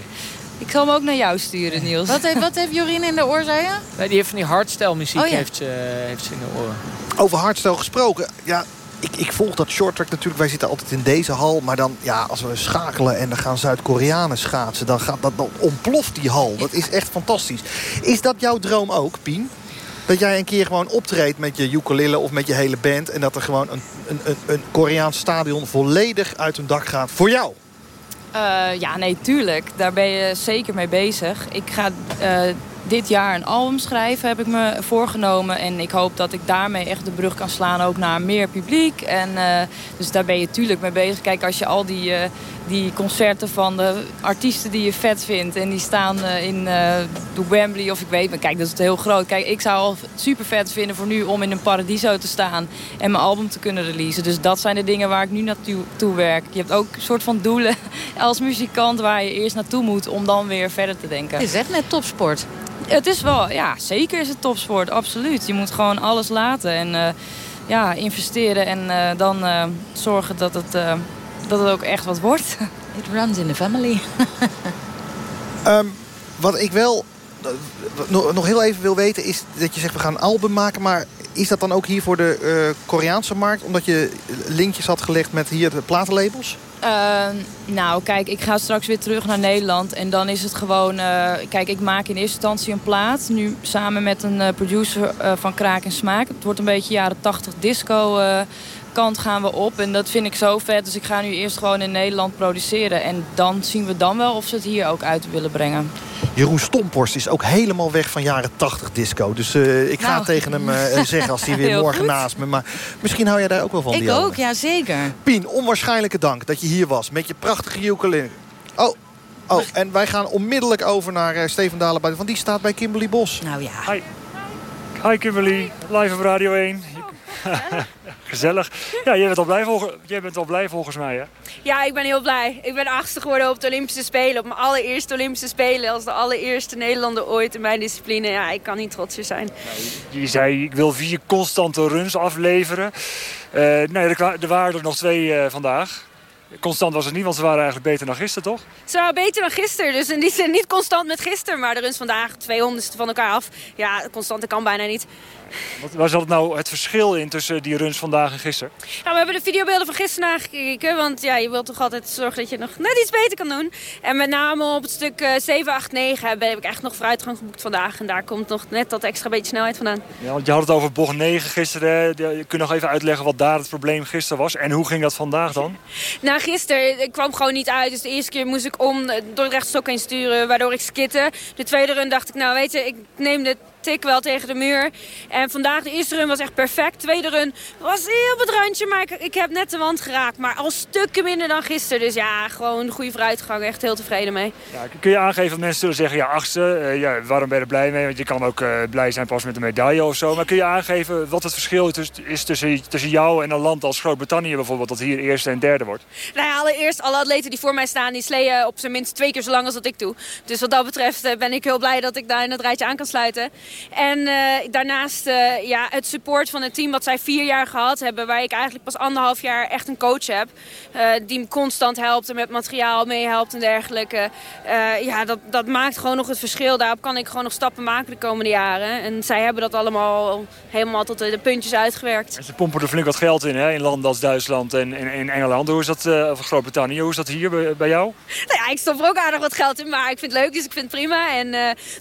Ik zal hem ook naar jou sturen, Niels. Wat heeft, wat heeft Jorien in de oor, zei je? Nee, die heeft van die hardstyle muziek Oh, ja. heeft, ze, heeft ze in de oren. Over hardstyle gesproken. Ja, ik, ik volg dat shorttrack natuurlijk. Wij zitten altijd in deze hal. Maar dan, ja, als we schakelen en dan gaan Zuid-Koreanen schaatsen... Dan, gaat dat, dan ontploft die hal. Dat is echt fantastisch. Is dat jouw droom ook, Pien? Dat jij een keer gewoon optreedt met je ukulele of met je hele band... en dat er gewoon een, een, een, een Koreaans stadion volledig uit hun dak gaat voor jou? Eh, ja, nee, tuurlijk. Daar ben je zeker mee bezig. Ik ga eh, dit jaar een album schrijven, heb ik me voorgenomen. En ik hoop dat ik daarmee echt de brug kan slaan ook naar meer publiek. En, eh, dus daar ben je tuurlijk mee bezig. Kijk, als je al die, die concerten van de artiesten die je vet vindt... en die staan eh, in eh, de Wembley of ik weet... maar kijk, dat is heel groot. Kijk, ik zou al super vet vinden voor nu om in een Paradiso te staan... en mijn album te kunnen releasen. Dus dat zijn de dingen waar ik nu naartoe toe werk. Je hebt ook een soort van doelen als muzikant... waar je eerst naartoe moet om dan weer verder te denken. Het is echt net topsport. Het is wel, ja, zeker is het topsport, absoluut. Je moet gewoon alles laten en eh, ja, investeren en dan zorgen dat het, dat het ook echt wat wordt. It runs in the family. Ehm, wat ik wel eh, nog heel even wil weten is dat je zegt we gaan een album maken. Maar is dat dan ook hier voor de eh, Koreaanse markt? Omdat je linkjes had gelegd met hier de platenlabels? Uh, nou, kijk, ik ga straks weer terug naar Nederland. En dan is het gewoon... Uh, kijk, ik maak in eerste instantie een plaat. Nu samen met een uh, producer van Kraak en Smaak. Het wordt een beetje jaren 80 disco kant gaan we op. En dat vind ik zo vet. Dus ik ga nu eerst gewoon in Nederland produceren. En dan zien we dan wel of ze het hier ook uit willen brengen. Jeroen Stomporst is ook helemaal weg van jaren 80 disco. Dus uh, ik ga nou. tegen hem uh, zeggen als hij weer morgen goed. naast me. Maar misschien hou jij daar ook wel van. Ik ook, ja zeker. Pien, onwaarschijnlijke dank dat je hier was. Met je prachtige ukulele. Oh, Oh, en wij gaan onmiddellijk over naar uh, Steven Dalenbuiten. Want die staat bij Kimberly Bos. Nou ja. Hi. Hi Kimberly, live op Radio 1. Gezellig. Ja, jij bent, al blij volgens, jij bent al blij volgens mij, hè? Ja, ik ben heel blij. Ik ben achtste geworden op de Olympische Spelen. Op mijn allereerste Olympische Spelen. Als de allereerste Nederlander ooit in mijn discipline. Ja, ik kan niet trotser zijn. Nou, je zei, ik wil vier constante runs afleveren. Uh, nee, er, waren er nog twee uh, vandaag. Constant was het niet, want ze waren eigenlijk beter dan gisteren, toch? Ze waren beter dan gisteren. Dus die niet constant met gisteren. Maar de runs vandaag, 200 van elkaar af. Ja, constante kan bijna niet. Wat, waar zat nou het verschil in tussen die runs vandaag en gisteren? Nou, we hebben de videobeelden van gisteren nagekeken. Want ja, je wilt toch altijd zorgen dat je nog net iets beter kan doen. En met name op het stuk uh, 7, 8, 9 heb ik echt nog vooruitgang geboekt vandaag. En daar komt nog net dat extra beetje snelheid vandaan. Ja, want je had het over bocht 9 gisteren. Je kunt nog even uitleggen wat daar het probleem gisteren was. En hoe ging dat vandaag dan? Nou, gisteren ik kwam gewoon niet uit. Dus de eerste keer moest ik om door het rechtstok heen sturen. Waardoor ik skitte. De tweede run dacht ik, nou weet je, ik neem de tik wel tegen de muur. En vandaag, de eerste run was echt perfect. Tweede run was heel het randje, maar ik, ik heb net de wand geraakt. Maar al stukken minder dan gisteren. Dus ja, gewoon goede vooruitgang. Echt heel tevreden mee. Ja, kun je aangeven dat mensen zullen zeggen, ja, achtste. Uh, ja, waarom ben je er blij mee? Want je kan ook uh, blij zijn pas met een medaille of zo. Maar kun je aangeven wat het verschil is tussen, tussen jou en een land als Groot-Brittannië bijvoorbeeld... dat hier eerste en derde wordt? Nou ja, allereerst, alle atleten die voor mij staan... die sleeën op zijn minst twee keer zo lang als dat ik doe. Dus wat dat betreft uh, ben ik heel blij dat ik daar in het rijtje aan kan sluiten. En uh, daarnaast uh, ja, het support van het team wat zij vier jaar gehad hebben... waar ik eigenlijk pas anderhalf jaar echt een coach heb... Uh, die me constant helpt en met materiaal meehelpt en dergelijke. ja, dat, dat maakt gewoon nog het verschil. Daarop kan ik gewoon nog stappen maken de komende jaren. En zij hebben dat allemaal helemaal tot de, puntjes uitgewerkt. En ze pompen er flink wat geld in, hè? in landen als Duitsland en in Engeland. Hoe is dat, of Groot-Brittannië, hoe is dat hier bij, bij, jou? Nou ja, ik stop er ook aardig wat geld in, maar ik vind het leuk, dus ik vind het prima. En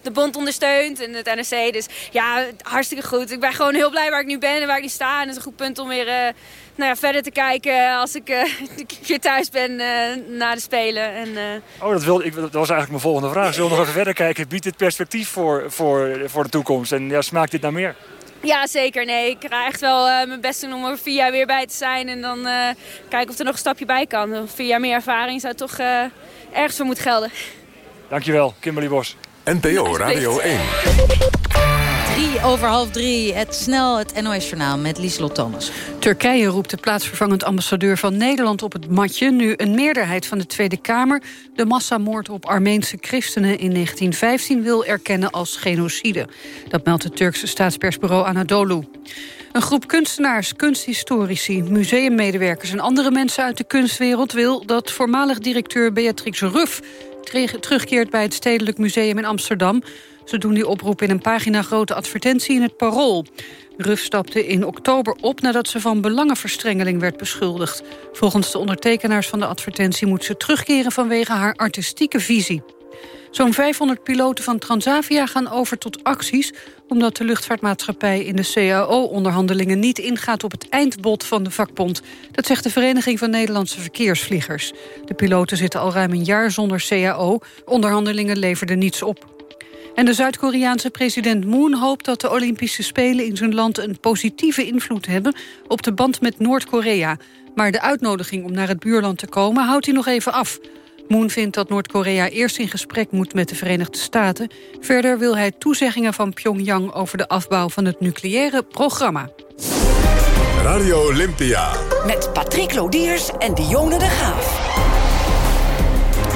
de bond ondersteunt en het NRC, dus ja, hartstikke goed. Ik ben gewoon heel blij waar ik nu ben en waar ik nu sta. En het is een goed punt om weer uh, nou ja, verder te kijken als ik uh, weer thuis ben uh, na de Spelen. En, oh, dat, wilde, ik, dat was eigenlijk mijn volgende vraag. Zullen we nog even verder kijken? Biedt dit perspectief voor, voor, voor de toekomst? En ja, smaakt dit naar meer? Ja, zeker. Nee, ik ga echt wel mijn best doen om er vier jaar weer bij te zijn. En dan kijken of er nog een stapje bij kan. Vier jaar meer ervaring zou toch ergens voor moeten gelden. Dankjewel, Kimberly Bos. NPO Radio 1. Drie over half drie, het snel het NOS-journaal met Lieslot Thomas. Turkije roept de plaatsvervangend ambassadeur van Nederland op het matje... nu een meerderheid van de Tweede Kamer de massamoord op Armeense christenen in 1915 wil erkennen als genocide. Dat meldt het Turkse staatspersbureau Anadolu. Een groep kunstenaars, kunsthistorici, museummedewerkers... en andere mensen uit de kunstwereld wil dat voormalig directeur Beatrix Ruff... terugkeert bij het Stedelijk Museum in Amsterdam... Ze doen die oproep in een pagina-grote advertentie in het Parool. Ruf stapte in oktober op nadat ze van belangenverstrengeling werd beschuldigd. Volgens de ondertekenaars van de advertentie moet ze terugkeren vanwege haar artistieke visie. Zo'n 500 piloten van Transavia gaan over tot acties... omdat de luchtvaartmaatschappij in de CAO-onderhandelingen niet ingaat op het eindbod van de vakbond. Dat zegt de Vereniging van Nederlandse Verkeersvliegers. De piloten zitten al ruim een jaar zonder CAO. Onderhandelingen leverden niets op. En de Zuid-Koreaanse president Moon hoopt dat de Olympische Spelen in zijn land een positieve invloed hebben op de band met Noord-Korea. Maar de uitnodiging om naar het buurland te komen houdt hij nog even af. Moon vindt dat Noord-Korea eerst in gesprek moet met de Verenigde Staten. Verder wil hij toezeggingen van Pyongyang over de afbouw van het nucleaire programma. Radio Olympia. Met Patrick Lodiers en Dionne de Graaf.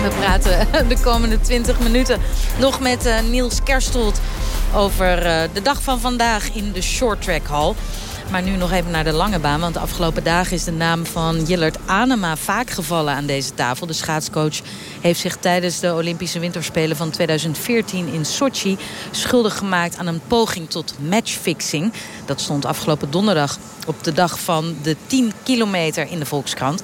We praten de komende 20 minuten nog met uh, Niels Kerstold... over uh, de dag van vandaag in de Short Track Hall. Maar nu nog even naar de lange baan. Want de afgelopen dagen is de naam van Jillard Anema vaak gevallen aan deze tafel. De schaatscoach heeft zich tijdens de Olympische Winterspelen van 2014 in Sochi... schuldig gemaakt aan een poging tot matchfixing. Dat stond afgelopen donderdag op de dag van de 10 kilometer in de Volkskrant.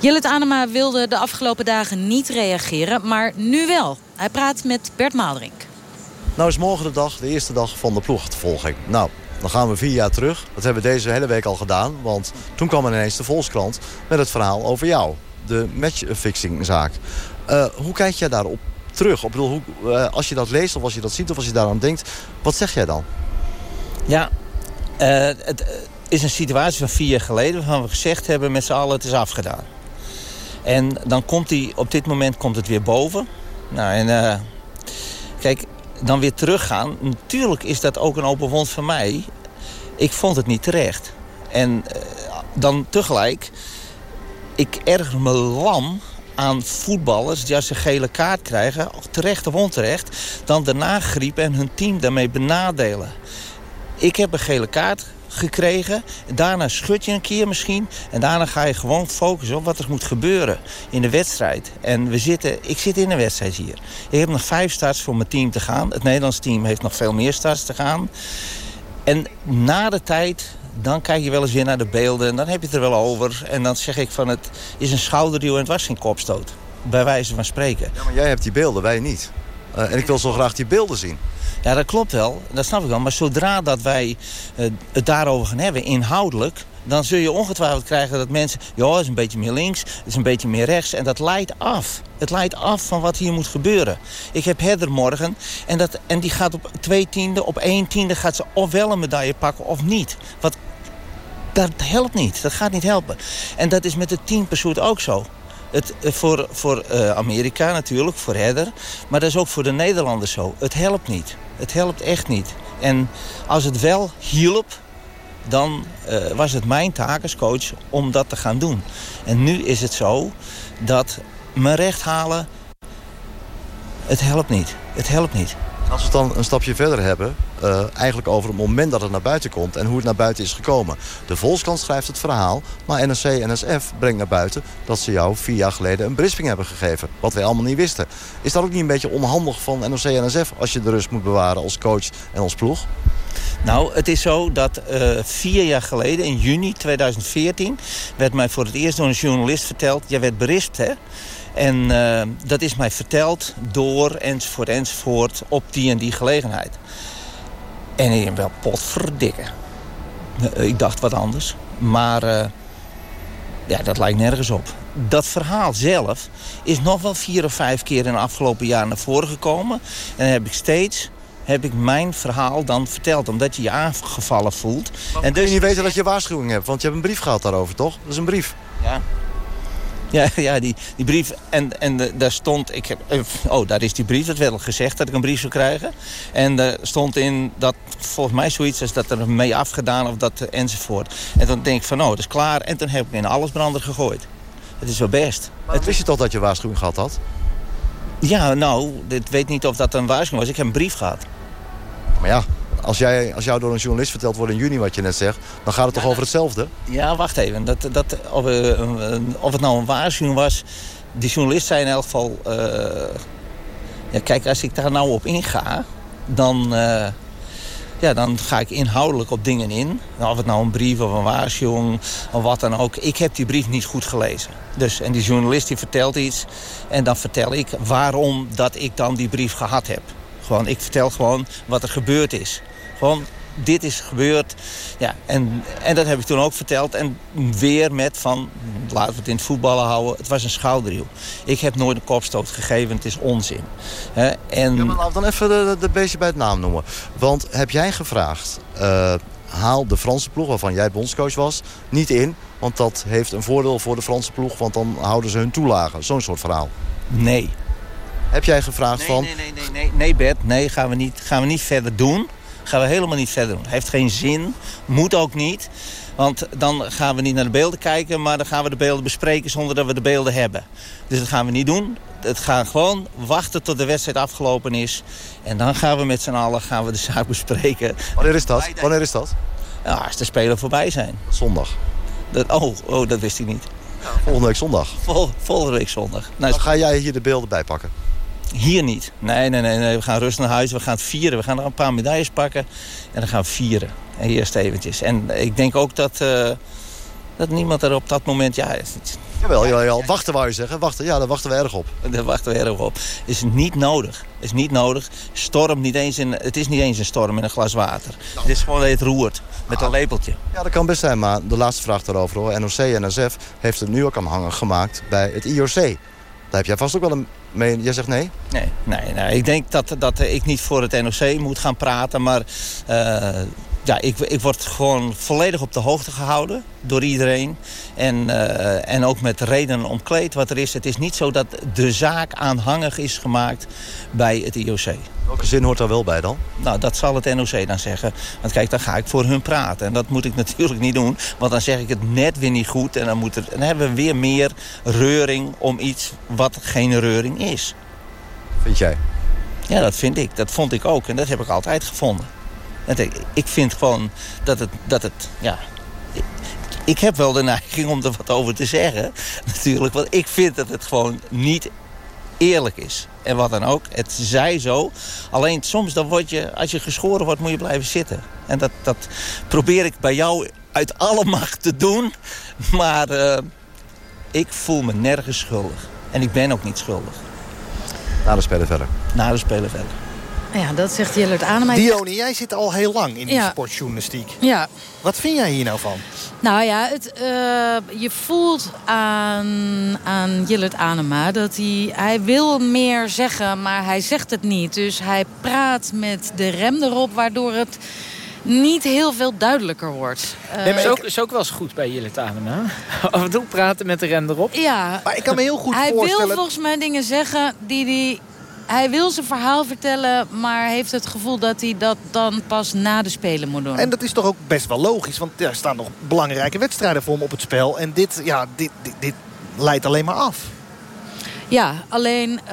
Jillet Anema wilde de afgelopen dagen niet reageren, maar nu wel. Hij praat met Bert Maalderink. Nou is morgen de dag, de eerste dag van de ploegvolging. Nou, dan gaan we vier jaar terug. Dat hebben we deze hele week al gedaan. Want toen kwam er ineens de Volkskrant met het verhaal over jou. De matchfixingzaak. Uh, hoe kijk jij daarop terug? Ik bedoel, hoe, uh, als je dat leest of als je dat ziet of als je daaraan denkt... wat zeg jij dan? Ja, uh, het is een situatie van vier jaar geleden... waarvan we gezegd hebben met z'n allen het is afgedaan. En dan komt hij, op dit moment komt het weer boven. Nou, en kijk, dan weer teruggaan. Natuurlijk is dat ook een open wond van mij. Ik vond het niet terecht. En uh, dan tegelijk, ik erger me lam aan voetballers die als ze gele kaart krijgen, terecht of onterecht, dan daarna griepen en hun team daarmee benadelen. Ik heb een gele kaart gekregen. Daarna schud je een keer misschien. En daarna ga je gewoon focussen op wat er moet gebeuren in de wedstrijd. En we zitten, ik zit in een wedstrijd hier. Ik heb nog vijf starts voor mijn team te gaan. Het Nederlands team heeft nog veel meer starts te gaan. En na de tijd, dan kijk je wel eens weer naar de beelden. En dan heb je het er wel over. En dan zeg ik van het is een schouderduw en het was geen kopstoot. Bij wijze van spreken. Ja, maar jij hebt die beelden, wij niet. Uh, en ik wil zo graag die beelden zien. Ja, dat klopt wel. Dat snap ik wel. Maar zodra dat wij uh, het daarover gaan hebben, inhoudelijk... dan zul je ongetwijfeld krijgen dat mensen... het is een beetje meer links, het is een beetje meer rechts. En dat leidt af. Het leidt af van wat hier moet gebeuren. Ik heb Heather morgen en, dat, en die gaat op twee tiende, op één tiende... gaat ze ofwel een medaille pakken of niet. Wat, dat helpt niet. Dat gaat niet helpen. En dat is met de teampursuit ook zo. Het, eh, voor voor uh, Amerika natuurlijk, voor Heather. Maar dat is ook voor de Nederlanders zo. Het helpt niet. Het helpt echt niet. En als het wel hielp, dan uh, was het mijn taak als coach om dat te gaan doen. En nu is het zo dat mijn recht halen, het helpt niet. Het helpt niet. Als we het dan een stapje verder hebben, uh, eigenlijk over het moment dat het naar buiten komt en hoe het naar buiten is gekomen. De Volkskrant schrijft het verhaal, maar NRC en NSF brengt naar buiten dat ze jou vier jaar geleden een berisping hebben gegeven. Wat wij allemaal niet wisten. Is dat ook niet een beetje onhandig van NRC en NSF als je de rust moet bewaren als coach en als ploeg? Nou, het is zo dat uh, vier jaar geleden, in juni 2014... werd mij voor het eerst door een journalist verteld... jij werd berispt, hè? En uh, dat is mij verteld door enzovoort enzovoort op die en die gelegenheid. En ik wel potverdikken. Uh, ik dacht wat anders. Maar uh, ja, dat lijkt nergens op. Dat verhaal zelf is nog wel vier of vijf keer in de afgelopen jaar naar voren gekomen. En dan heb ik steeds heb ik mijn verhaal dan verteld. Omdat je je aangevallen voelt. Maar en dus... kun je niet weten dat je waarschuwing hebt? Want je hebt een brief gehad daarover, toch? Dat is een brief. Ja, ja, ja die, die brief. En, en de, daar stond... Ik heb, oh, daar is die brief. Dat werd al gezegd dat ik een brief zou krijgen. En er stond in dat volgens mij zoiets als dat er mee afgedaan of dat enzovoort. En dan denk ik van, oh, dat is klaar. En toen heb ik in alles brander gegooid. Het is wel best. Maar het wist je toch dat je waarschuwing gehad had? Ja, nou, ik weet niet of dat een waarschuwing was. Ik heb een brief gehad. Maar ja, als, jij, als jou door een journalist verteld wordt in juni wat je net zegt... dan gaat het toch over hetzelfde? Ja, wacht even. Dat, dat, of, uh, of het nou een waarschuwing was... die journalist zei in elk geval... Uh, ja, kijk, als ik daar nou op inga... dan, uh, ja, dan ga ik inhoudelijk op dingen in. Of het nou een brief of een waarschuwing of wat dan ook. Ik heb die brief niet goed gelezen. Dus, en die journalist die vertelt iets... en dan vertel ik waarom dat ik dan die brief gehad heb. Gewoon, ik vertel gewoon wat er gebeurd is. Gewoon, dit is gebeurd. Ja, en, en dat heb ik toen ook verteld. En weer met van, laten we het in het voetballen houden. Het was een schouderhiel. Ik heb nooit een kopstoot gegeven. Het is onzin. He, en... Ja, maar laat dan even de, de beestje bij het naam noemen. Want heb jij gevraagd... Uh, haal de Franse ploeg, waarvan jij bondscoach was, niet in. Want dat heeft een voordeel voor de Franse ploeg. Want dan houden ze hun toelagen. Zo'n soort verhaal. Nee. Heb jij gevraagd nee, van... Nee, nee, nee, nee, nee Bert. Nee, gaan we, niet, gaan we niet verder doen. Gaan we helemaal niet verder doen. Heeft geen zin. Moet ook niet. Want dan gaan we niet naar de beelden kijken... maar dan gaan we de beelden bespreken zonder dat we de beelden hebben. Dus dat gaan we niet doen. Het gaan gewoon wachten tot de wedstrijd afgelopen is. En dan gaan we met z'n allen gaan we de zaak bespreken. Wanneer is dat? Wanneer is dat? Ja, als de spelen voorbij zijn. Zondag. Dat, oh, oh, dat wist ik niet. Volgende week zondag. Vol, volgende week zondag. Nou, dan ga jij hier de beelden bijpakken? Hier niet. Nee, nee, nee, nee. We gaan rustig naar huis. We gaan het vieren. We gaan er een paar medailles pakken. En dan gaan we vieren. En eerst eventjes. En ik denk ook dat, uh, Dat niemand er op dat moment... Ja, Jawel, jawel, jawel. Wachten wou je zeggen. Wachten, ja, daar wachten we erg op. Daar wachten we erg op. Is niet nodig. Is niet nodig. Storm niet eens in, het is niet eens een storm in een glas water. Het is gewoon dat je het roert met een lepeltje. Ja, dat kan best zijn, maar de laatste vraag daarover hoor. NOC en NSF heeft het nu ook aan hangen gemaakt bij het IOC. Daar heb jij vast ook wel een mee. Jij zegt nee? Nee, nee, nee. ik denk dat, dat ik niet voor het NOC moet gaan praten, maar... Ja, ik, ik word gewoon volledig op de hoogte gehouden door iedereen. En, uh, en ook met redenen omkleed wat er is. Het is niet zo dat de zaak aanhangig is gemaakt bij het IOC. Welke zin hoort daar wel bij dan? Nou, dat zal het NOC dan zeggen. Want kijk, dan ga ik voor hun praten. En dat moet ik natuurlijk niet doen. Want dan zeg ik het net weer niet goed. En dan, moet er, dan hebben we weer meer reuring om iets wat geen reuring is. Vind jij? Ja, dat vind ik. Dat vond ik ook. En dat heb ik altijd gevonden. Ik vind gewoon dat het... Dat het ja, ik heb wel de neiging om er wat over te zeggen. Natuurlijk, want ik vind dat het gewoon niet eerlijk is. En wat dan ook, het zij zo. Alleen soms dan word je, als je geschoren wordt, moet je blijven zitten. En dat, dat probeer ik bij jou uit alle macht te doen. Maar uh, ik voel me nergens schuldig. En ik ben ook niet schuldig. Na de spelen verder. Na de spelen verder. Ja, dat zegt Jellert Anema. Dione, jij zit al heel lang in die ja. sportjournalistiek. Ja. Wat vind jij hier nou van? Nou ja, het, uh, je voelt aan, aan Jillert Anema dat hij... Hij wil meer zeggen, maar hij zegt het niet. Dus hij praat met de rem erop, waardoor het niet heel veel duidelijker wordt. Uh, nee, maar is, ook, is ook wel eens goed bij Jillet Anema. Af en toe praten met de rem erop. Ja. Maar ik kan me heel goed hij voorstellen... Hij wil volgens mij dingen zeggen die hij hij wil zijn verhaal vertellen, maar heeft het gevoel dat hij dat dan pas na de Spelen moet doen. En dat is toch ook best wel logisch, want er staan nog belangrijke wedstrijden voor hem op het spel. En dit, ja, dit, dit, dit leidt alleen maar af. Ja, alleen uh,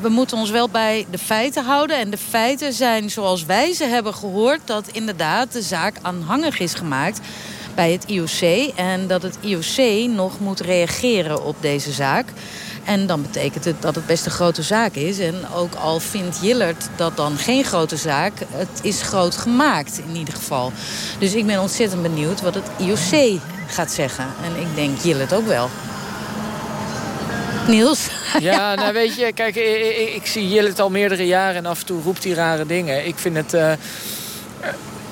we moeten ons wel bij de feiten houden. En de feiten zijn zoals wij ze hebben gehoord... dat inderdaad de zaak aanhangig is gemaakt bij het IOC. En dat het IOC nog moet reageren op deze zaak. En dan betekent het dat het best een grote zaak is. En ook al vindt Jillert dat dan geen grote zaak... het is groot gemaakt in ieder geval. Dus ik ben ontzettend benieuwd wat het IOC gaat zeggen. En ik denk Jillert ook wel. Niels? Ja, nou weet je, kijk, ik, zie Jillet al meerdere jaren en af en toe roept hij rare dingen. Ik vind het... Uh,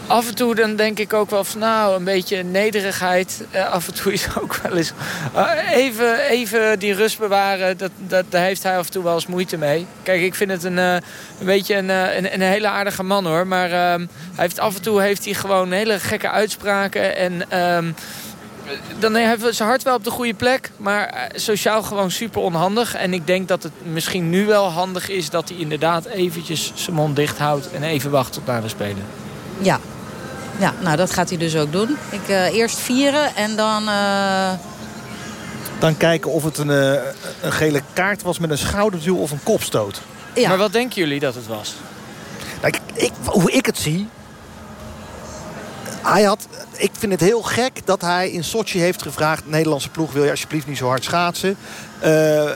af en toe dan denk ik ook wel van nou, een beetje nederigheid. Uh, af en toe is ook wel eens uh, even, even die rust bewaren. Dat, dat, daar heeft hij af en toe wel eens moeite mee. Kijk, ik vind het een, uh, een beetje een, een, een, hele aardige man hoor. Maar ehm, hij heeft, af en toe heeft hij gewoon hele gekke uitspraken. En um, dan heeft zijn hart wel op de goede plek. Maar sociaal gewoon super onhandig. En ik denk dat het misschien nu wel handig is dat hij inderdaad eventjes zijn mond dicht houdt. En even wacht tot na de Spelen. Ja, ja, nou dat gaat hij dus ook doen. Ik, uh, eerst vieren en dan... Uh... Dan kijken of het een, uh, een gele kaart was met een schouderduw of een kopstoot. Ja. Maar wat denken jullie dat het was? Nou, ik, ik, hoe ik het zie... Hij had, ik vind het heel gek dat hij in Sochi heeft gevraagd... Nederlandse ploeg, wil je alsjeblieft niet zo hard schaatsen? Uh, uh,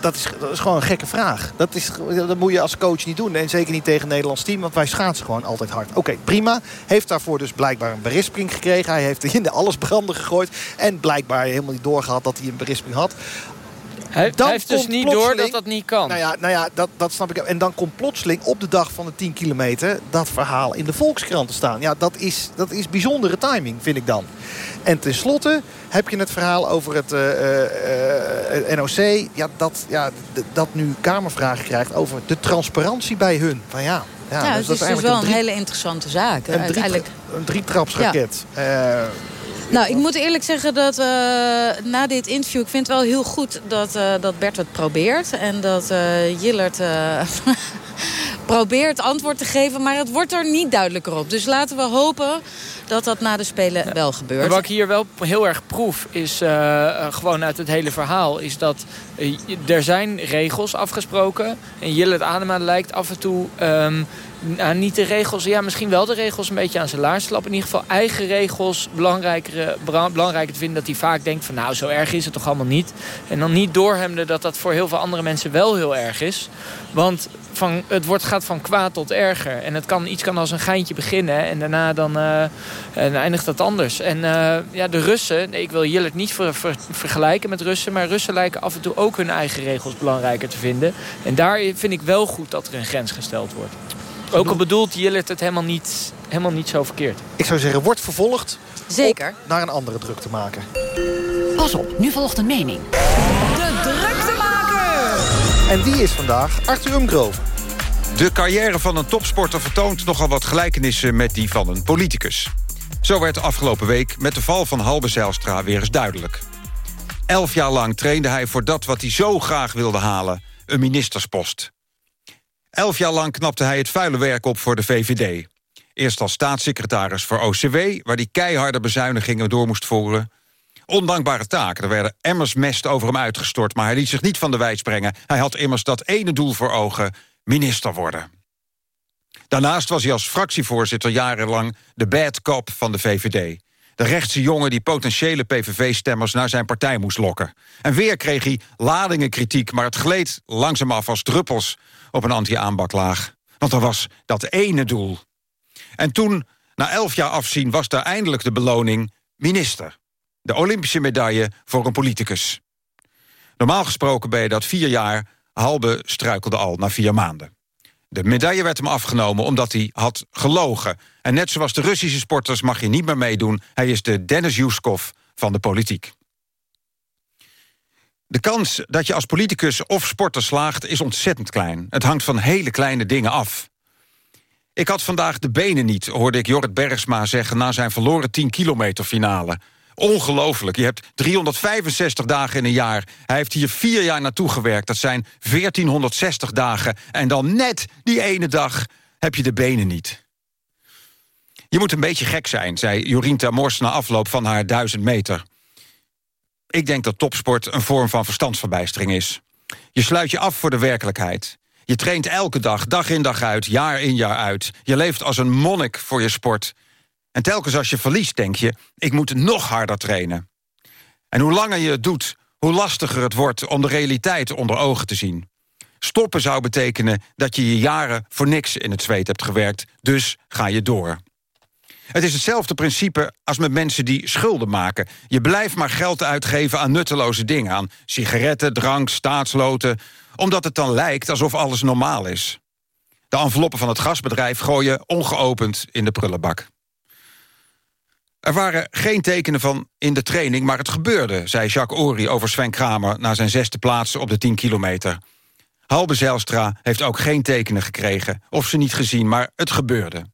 dat, is, is gewoon een gekke vraag. Dat, is, dat moet je als coach niet doen. En zeker niet tegen het Nederlands team. Want wij schaatsen gewoon altijd hard. Oké, prima. Heeft daarvoor dus blijkbaar een berisping gekregen. Hij heeft in de allesbranden gegooid. En blijkbaar helemaal niet doorgehad dat hij een berisping had. Hij, hij heeft dus niet door dat dat niet kan. Nou ja, nou ja dat, dat snap ik. En dan komt plotseling op de dag van de 10 kilometer... dat verhaal in de Volkskrant te staan. Ja, dat is, dat is bijzondere timing, vind ik dan. En tenslotte heb je het verhaal over het uh, uh, NOC... Ja, dat, ja, dat nu Kamervragen krijgt over de transparantie bij hun. Van ja, ja, ja dus het is, dus wel een, drie, hele interessante zaak. Een, uiteindelijk... drie, een drietrapsraket. Ja. Nou, ik moet eerlijk zeggen dat uh, na dit interview... ik vind het wel heel goed dat, uh, dat Bert het probeert. En dat uh, Jillert probeert antwoord te geven. Maar het wordt er niet duidelijker op. Dus laten we hopen dat dat na de Spelen ja. wel gebeurt. wat ik hier wel heel erg proef, is gewoon uit het hele verhaal... is dat er zijn regels afgesproken. En Jillert Adema lijkt af en toe... Um, niet de regels, ja, misschien wel de regels een beetje aan zijn laars lappen. In ieder geval eigen regels belangrijker, te vinden. Dat hij vaak denkt van nou, zo erg is het toch allemaal niet. En dan niet doorhemden dat dat voor heel veel andere mensen wel heel erg is. Want van, het wordt, gaat van kwaad tot erger. En het kan, iets kan als een geintje beginnen en daarna dan, uh, en eindigt dat anders. En uh, ja, de Russen, nee, ik wil Jillert niet ver, vergelijken met Russen... maar Russen lijken af en toe ook hun eigen regels belangrijker te vinden. En daar vind ik wel goed dat er een grens gesteld wordt. Ook al bedoelt Jillert het helemaal niet, helemaal niet zo verkeerd. Ik zou zeggen, wordt vervolgd. Zeker. naar een andere druk te maken. Pas op, nu volgt een mening. De druktemaker! En wie is vandaag Arthur Umgrove? De carrière van een topsporter vertoont nogal wat gelijkenissen met die van een politicus. Zo werd afgelopen week met de val van Halbe Zijlstra weer eens duidelijk. Elf jaar lang trainde hij voor dat wat hij zo graag wilde halen, een ministerspost. Elf jaar lang knapte hij het vuile werk op voor de VVD. Eerst als staatssecretaris voor OCW... waar hij keiharde bezuinigingen door moest voeren. Ondankbare taak. Er werden emmers mest over hem uitgestort... maar hij liet zich niet van de wijs brengen. Hij had immers dat ene doel voor ogen, minister worden. Daarnaast was hij als fractievoorzitter jarenlang... de bad cop van de VVD. De rechtse jongen die potentiële PVV-stemmers naar zijn partij moest lokken. En weer kreeg hij ladingen kritiek, maar het gleed langzaam af als druppels op een anti-aanbaklaag. Want er was dat ene doel. En toen, na elf jaar afzien, was daar eindelijk de beloning minister. De Olympische medaille voor een politicus. Normaal gesproken ben je dat vier jaar, Halbe struikelde al na vier maanden. De medaille werd hem afgenomen omdat hij had gelogen. En net zoals de Russische sporters mag je niet meer meedoen. Hij is de Dennis Yuskov van de politiek. De kans dat je als politicus of sporter slaagt is ontzettend klein. Het hangt van hele kleine dingen af. Ik had vandaag de benen niet, hoorde ik Jorrit Bergsma zeggen... na zijn verloren 10 kilometer finale. Ongelooflijk, je hebt 365 dagen in een jaar. Hij heeft hier vier jaar naartoe gewerkt. Dat zijn 1460 dagen. En dan net die ene dag heb je de benen niet. Je moet een beetje gek zijn, zei Jorien Termors na afloop van haar 1000 meter. Ik denk dat topsport een vorm van verstandsverbijstering is. Je sluit je af voor de werkelijkheid. Je traint elke dag, dag in dag uit, jaar in jaar uit. Je leeft als een monnik voor je sport. En telkens als je verliest denk je, ik moet nog harder trainen. En hoe langer je het doet, hoe lastiger het wordt om de realiteit onder ogen te zien. Stoppen zou betekenen dat je je jaren voor niks in het zweet hebt gewerkt. Dus ga je door. Het is hetzelfde principe als met mensen die schulden maken. Je blijft maar geld uitgeven aan nutteloze dingen. Aan sigaretten, drank, staatsloten. Omdat het dan lijkt alsof alles normaal is. De enveloppen van het gasbedrijf gooien ongeopend in de prullenbak. Er waren geen tekenen van in de training, maar het gebeurde... zei Jacques Ory over Sven Kramer na zijn zesde plaats op de 10 kilometer. Halbe Zijlstra heeft ook geen tekenen gekregen, of ze niet gezien, maar het gebeurde.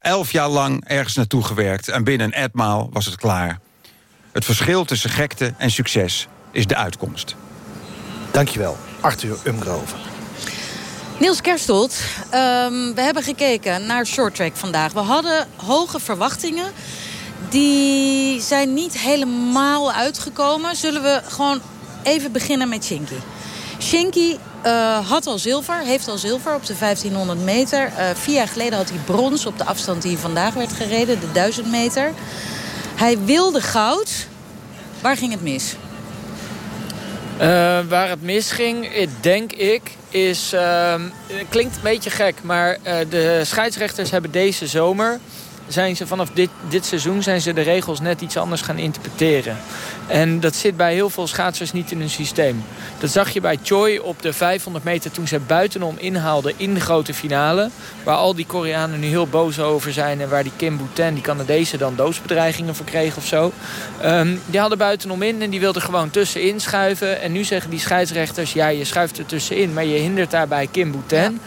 Elf jaar lang ergens naartoe gewerkt en binnen een etmaal was het klaar. Het verschil tussen gekte en succes is de uitkomst. Dankjewel, Arthur Umgrove. Niels Kerstold, um, we hebben gekeken naar shorttrack vandaag. We hadden hoge verwachtingen. Die zijn niet helemaal uitgekomen. Zullen we gewoon even beginnen met Shinky. Shinky uh, had al zilver, heeft al zilver op de 1500 meter. Uh, vier jaar geleden had hij brons op de afstand die vandaag werd gereden, de 1000 meter. Hij wilde goud. Waar ging het mis? Uh, waar het misging, denk ik, is... klinkt een beetje gek, maar de scheidsrechters hebben deze zomer zijn ze vanaf dit, dit seizoen zijn ze de regels net iets anders gaan interpreteren. En dat zit bij heel veel schaatsers niet in hun systeem. Dat zag je bij Choi op de 500 meter toen ze buitenom inhaalde in de grote finale. Waar al die Koreanen nu heel boos over zijn. En waar die Kim Buten, die Canadezen, dan doosbedreigingen voor kreeg of zo. Ehm, die hadden buitenom in en die wilden gewoon tussenin schuiven. En nu zeggen die scheidsrechters, ja je schuift er tussenin. Maar je hindert daarbij Kim Buten.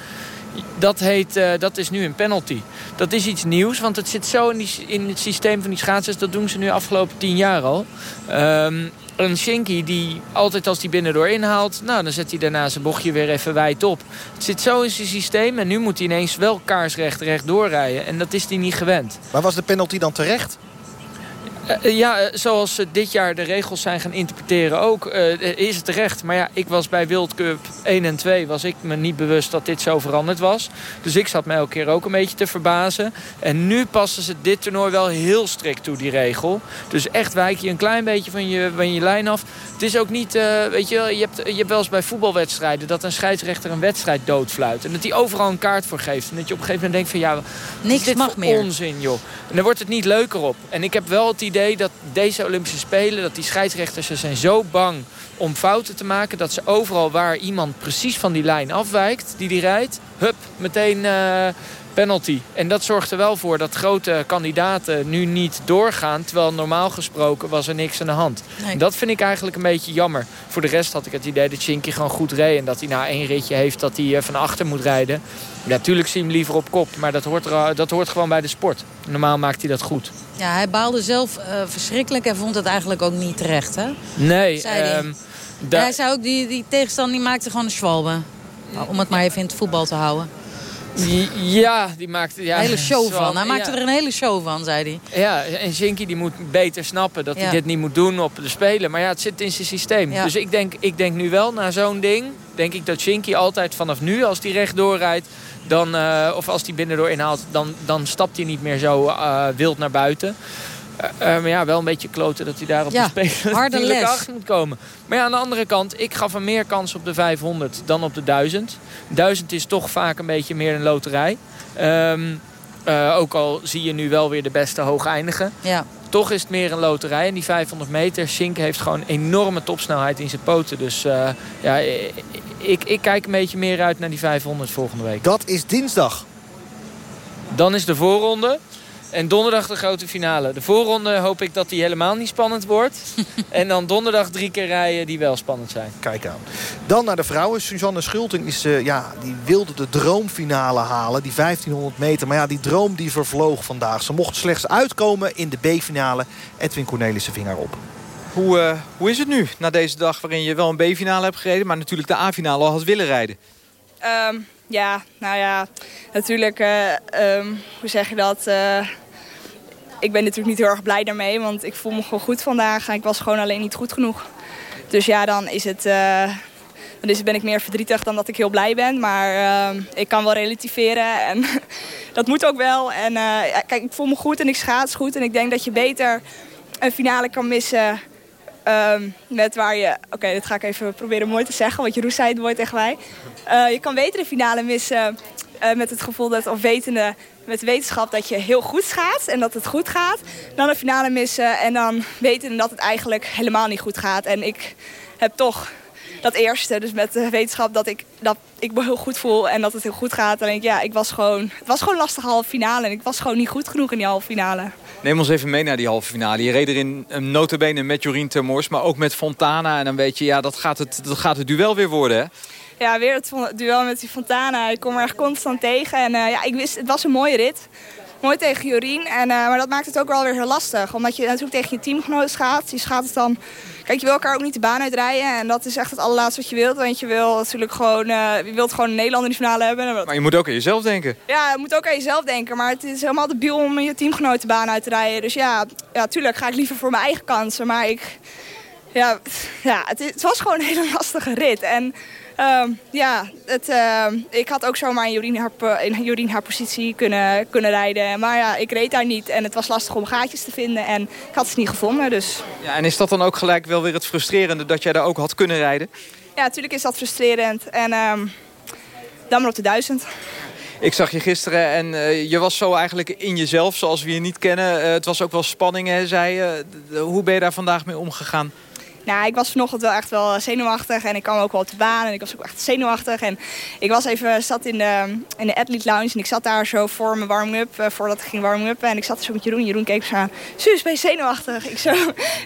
Dat, heet, uh, dat is nu een penalty. Dat is iets nieuws, want het zit zo in, die, in het systeem van die schaatsers. Dat doen ze nu afgelopen tien jaar al. Um, een Shinky die altijd als hij binnendoor inhaalt... nou, dan zet hij daarna zijn bochtje weer even wijd op. Het zit zo in zijn systeem en nu moet hij ineens wel kaarsrecht recht doorrijden. En dat is hij niet gewend. Maar was de penalty dan terecht? Uh, ja, zoals ze dit jaar de regels zijn gaan interpreteren ook, uh, is het terecht. Maar ja, ik was bij World Cup 1 en 2, was ik me niet bewust dat dit zo veranderd was. Dus ik zat mij elke keer ook een beetje te verbazen. En nu passen ze dit toernooi wel heel strikt toe, die regel. Dus echt wijk je een klein beetje van je, van je lijn af. Het is ook niet, uh, weet je, je hebt, je hebt wel eens bij voetbalwedstrijden... dat een scheidsrechter een wedstrijd doodfluit. En dat hij overal een kaart voor geeft. En dat je op een gegeven moment denkt van, ja, Niks dit mag meer. onzin, joh. En dan wordt het niet leuker op. En ik heb wel het idee dat deze Olympische Spelen... dat die scheidsrechters ze zijn zo bang om fouten te maken... dat ze overal waar iemand precies van die lijn afwijkt, die die rijdt... hup, meteen uh, penalty. En dat zorgt er wel voor dat grote kandidaten nu niet doorgaan... terwijl normaal gesproken was er niks aan de hand. Nee. Dat vind ik eigenlijk een beetje jammer. Voor de rest had ik het idee dat Shinky gewoon goed reed... en dat hij na één ritje heeft dat hij uh, van achter moet rijden. Ja, natuurlijk zie je hem liever op kop, maar dat hoort, er, dat hoort gewoon bij de sport. Normaal maakt hij dat goed. Ja, hij baalde zelf uh, verschrikkelijk en vond het eigenlijk ook niet terecht, hè? Nee. Zei hij. Um, zei ook, die, die tegenstander die maakte gewoon een schwalbe. Om het maar even in het voetbal te houden. Ja, die maakte... Ja, een hele show van. Hij maakte ja. er een hele show van, zei hij. Ja, en Zinky die moet beter snappen dat Ja. hij dit niet moet doen op de Spelen. Maar ja, het zit in zijn systeem. Ja. Dus ik denk, ik denk nu wel, na zo'n ding... denk ik dat Zinky altijd vanaf nu, als hij rechtdoor rijdt... Dan, uh, of als hij binnendoor inhaalt, dan, dan stapt hij niet meer zo uh, wild naar buiten. Uh, maar ja, wel een beetje kloten dat hij daar op Ja, de harde les. achter moet komen. Maar ja, aan de andere kant, ik gaf hem meer kans op de 500 dan op de 1000. 1000 is toch vaak een beetje meer een loterij. Um, uh, ook al zie je nu wel weer de beste hoog eindigen. Ja. Toch is het meer een loterij. En die 500 meter, Sink heeft gewoon enorme topsnelheid in zijn poten. Dus uh, ja, ik, ik kijk een beetje meer uit naar die 500 volgende week. Dat is dinsdag. Dan is de voorronde. En donderdag de grote finale. De voorronde hoop ik dat die helemaal niet spannend wordt. en dan donderdag drie keer rijden die wel spannend zijn. Kijk aan. Dan naar de vrouwen. Suzanne Schulting is, uh, ja, die wilde de droomfinale halen. Die 1500 meter. Maar ja, die droom die vervloog vandaag. Ze mocht slechts uitkomen in de B-finale. Edwin Cornelissen ving haar op. Hoe, uh, hoe is het nu na deze dag waarin je wel een B-finale hebt gereden... maar natuurlijk de A-finale al had willen rijden? Um, ja, nou ja, natuurlijk, uh, um, hoe zeg je dat... Uh, ik ben natuurlijk niet heel erg blij daarmee, want ik voel me gewoon goed vandaag. Ik was gewoon alleen niet goed genoeg. Dus ja, dan is het... Uh, dan ben ik meer verdrietig dan dat ik heel blij ben. Maar uh, ik kan wel relativeren en dat moet ook wel. En uh, kijk, ik voel me goed en ik schaats goed. En ik denk dat je beter een finale kan missen... Um, met waar je... Oké, dit ga ik even proberen mooi te zeggen. Want Jeroen zei het mooi tegen mij. Je kan beter de finale missen met het gevoel dat... of wetende met wetenschap dat je heel goed gaat en dat het goed gaat. Dan de finale missen en dan weten dat het eigenlijk helemaal niet goed gaat. En ik heb toch dat eerste, dus met de wetenschap dat ik, dat ik me heel goed voel en dat het heel goed gaat. En ik, ja, ik was gewoon, het was gewoon een lastige halve finale en ik was gewoon niet goed genoeg in die halve finale. Neem ons even mee naar die halve finale. Je reed erin um, notabene met Jorien Termors, maar ook met Fontana. En dan weet je, ja, dat gaat het, dat gaat het duel weer worden, hè? Ja, weer het duel met die Fontana. Ik kom er echt constant tegen. En uh, ja, ik wist, het was een mooie rit. Mooi tegen Jorien. En, uh, maar dat maakt het ook wel weer heel lastig. Omdat je natuurlijk tegen je teamgenoot gaat. Je gaat het dan... Kijk, je wil elkaar ook niet de baan uitrijden. En dat is echt het allerlaatste wat je wilt. Want je wil natuurlijk gewoon... Uh, je wilt gewoon een Nederlander in de finale hebben. Maar je moet ook aan jezelf denken. Ja, je moet ook aan jezelf denken. Maar het is helemaal de biel om je teamgenoot de baan uit te rijden. Dus ja, ja, tuurlijk ga ik liever voor mijn eigen kansen. Maar ik... Ja, ja het, het was gewoon een hele lastige rit. En... Uh, ja, het, uh, ik had ook zomaar in Jorien haar, in Jorien haar positie kunnen, kunnen rijden. Maar ja, ik reed daar niet en het was lastig om gaatjes te vinden. En ik had ze niet gevonden, dus... Ja, en is dat dan ook gelijk wel weer het frustrerende dat jij daar ook had kunnen rijden? Ja, natuurlijk is dat frustrerend. En um, dan maar op de duizend. Ik zag je gisteren en uh, je was zo eigenlijk in jezelf, zoals we je niet kennen. Uh, het was ook wel spanning, hè, zei je. Hoe ben je daar vandaag mee omgegaan? Nou, ik was vanochtend wel echt wel zenuwachtig en ik kwam ook wel op de baan en ik was ook echt zenuwachtig. En ik was even, zat in de, in de athlete lounge en ik zat daar zo voor mijn warming-up, uh, voordat ik ging warming-uppen. En ik zat zo met Jeroen. Jeroen keek me aan. Suus, ben je zenuwachtig? Ik zo,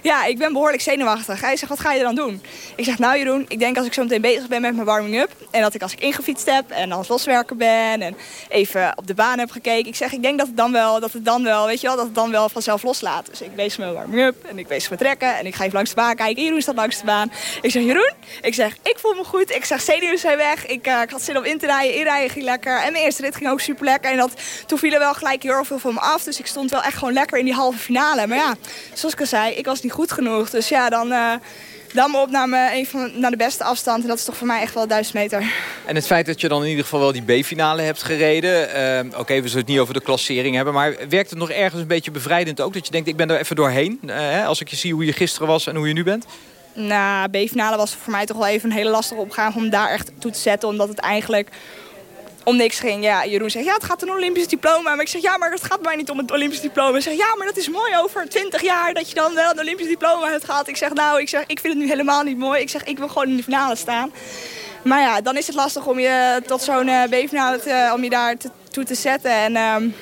ja, ik ben behoorlijk zenuwachtig. Hij zegt, wat ga je dan doen? Ik zeg, nou Jeroen, ik denk als ik zo meteen bezig ben met mijn warming-up en dat ik als ik ingefietst heb en als loswerker ben en even op de baan heb gekeken. Ik zeg, ik denk dat het dan wel, dat het dan wel, weet je wel, dat het dan wel vanzelf loslaat. Dus ik met mijn warming-up en ik bezig met trekken en ik ga even langs de baan kijken Jeroen staat langs de baan. Ik zeg, Jeroen, ik zeg, ik voel me goed. Ik zeg, zenuwen zijn weg. Ik, eh, ik had zin om in te rijden. Inrijden ging lekker. En mijn eerste rit ging ook super lekker. En dat, toen viel er wel gelijk heel veel van me af. Dus ik stond wel echt gewoon lekker in die halve finale. Maar ja, zoals ik al zei, ik was niet goed genoeg. Dus ja, dan... Uh, dan op naar, me, een van, naar de beste afstand. En dat is toch voor mij echt wel 1000 meter. En het feit dat je dan in ieder geval wel die B-finale hebt gereden. Uh, Oké, we zullen het niet over de klassering hebben. Maar werkt het nog ergens een beetje bevrijdend ook? Dat je denkt, ik ben er even doorheen. Uh, als ik je zie hoe je gisteren was en hoe je nu bent. Nou, B-finale was voor mij toch wel even een hele lastige opgave om daar echt toe te zetten. Omdat het eigenlijk om niks ging. Ja, Jeroen zegt, ja, het gaat een Olympisch diploma. Maar ik zeg, ja, maar het gaat mij niet om het Olympisch diploma. Ik zeg, ja, maar dat is mooi over 20 jaar dat je dan wel een Olympisch diploma hebt gehad. Ik zeg, nou, ik, zeg, ik vind het nu helemaal niet mooi. Ik zeg, ik wil gewoon in de finale staan. Maar ja, dan is het lastig om je tot zo'n uh, B-finale om je daar toe te zetten. En um,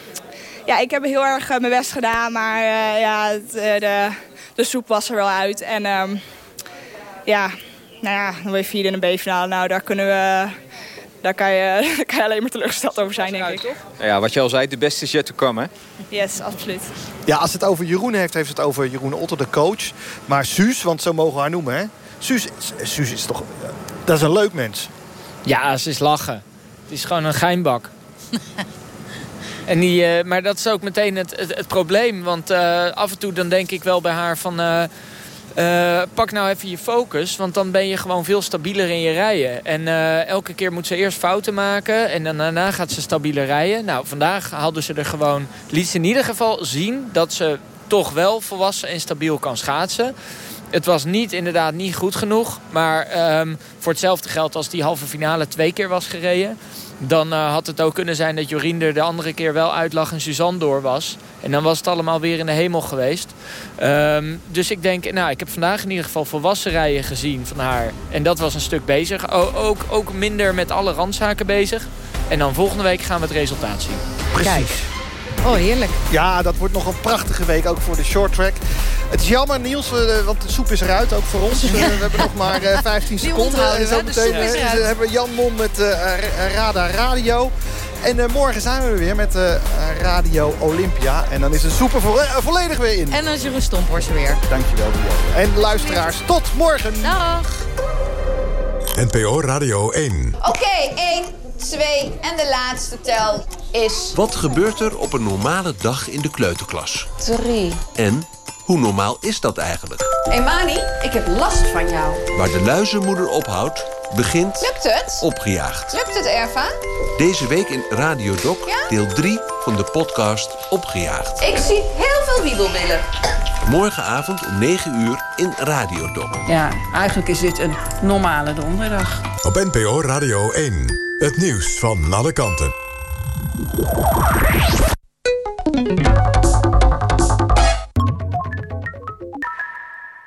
ja, ik heb heel erg uh, mijn best gedaan. Maar ja, het, de, de soep was er wel uit. En um, ja, nou ja, dan je vierde in een B-finale. Nou, daar kunnen we daar kan je, daar kan je alleen maar teleurgesteld over zijn, denk ik. Toch? Ja, wat je al zei, de beste is yet to come, hè? Yes, absoluut. Ja, als het over Jeroen heeft, heeft het over Jeroen Otter, de coach. Maar Suus, want zo mogen we haar noemen, hè? Suus, Suus is toch... Dat is een leuk mens. Ja, ze is lachen. Het is gewoon een geinbak. en die, uh, maar dat is ook meteen het, het, het probleem. Want uh, af en toe dan denk ik wel bij haar van... Uh, uh, pak nou even je focus, want dan ben je gewoon veel stabieler in je rijden. En uh, elke keer moet ze eerst fouten maken en dan daarna gaat ze stabieler rijden. Nou, vandaag hadden ze er gewoon, liet ze in ieder geval zien dat ze toch wel volwassen en stabiel kan schaatsen. Het was niet, inderdaad niet goed genoeg. Maar um, voor hetzelfde geld als die halve finale twee keer was gereden... dan uh, had het ook kunnen zijn dat Jorien er de andere keer wel uitlag en Suzanne door was. En dan was het allemaal weer in de hemel geweest. Um, dus ik denk, nou, ik heb vandaag in ieder geval volwassen rijden gezien van haar. En dat was een stuk bezig. O ook, ook minder met alle randzaken bezig. En dan volgende week gaan we het resultaat zien. Precies. Kijk. Oh, heerlijk. Ja, dat wordt nog een prachtige week, ook voor de short track. Het is jammer, Niels, uh, want de soep is eruit, ook voor ons. Uh, we hebben nog maar uh, 15 seconden. En zo meteen hebben we Jan Mon met Radar Radio. En morgen zijn we weer met Radio Olympia. En dan is de soep er vo volledig weer in. En dan is Jeroen Stomphorst weer. Dankjewel, Dion. En luisteraars, tot morgen. Dag. NPO Radio 1. Oké, okay, 1, 2 en de laatste tel is... Wat gebeurt er op een normale dag in de kleuterklas? 3. En hoe normaal is dat eigenlijk? Hé hey Mani, ik heb last van jou. Waar de luizenmoeder ophoudt, begint... Lukt het? Opgejaagd. Lukt het, Erva? Deze week in Radio Doc, ja? deel 3 van de podcast Opgejaagd. Ik zie heel veel wiebelwillen. Morgenavond om 9 uur in Radio Doc. Ja, eigenlijk is dit een normale donderdag. Op NPO Radio 1. Het nieuws van alle kanten.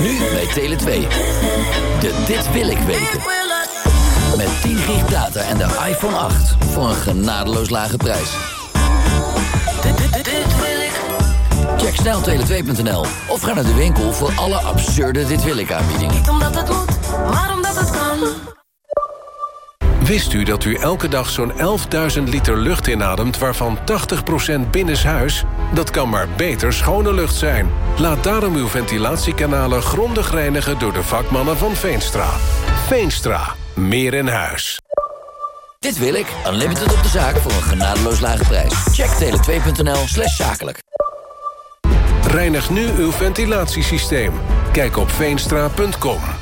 Nu bij Tele2. De Dit Wil Ik weken. Met 10 gig data en de iPhone 8 voor een genadeloos lage prijs. Check snel tele2.nl of ga naar de winkel voor alle absurde Dit Wil Ik aanbiedingen. Niet omdat het moet, maar omdat het kan. Wist u dat u elke dag zo'n 11.000 liter lucht inademt... waarvan 80% binnenshuis? Dat kan maar beter schone lucht zijn. Laat daarom uw ventilatiekanalen grondig reinigen... door de vakmannen van Veenstra. Veenstra. Meer in huis. Dit wil ik. Unlimited op de zaak voor een genadeloos lage prijs. Check tele2.nl slash zakelijk. Reinig nu uw ventilatiesysteem. Kijk op veenstra.com.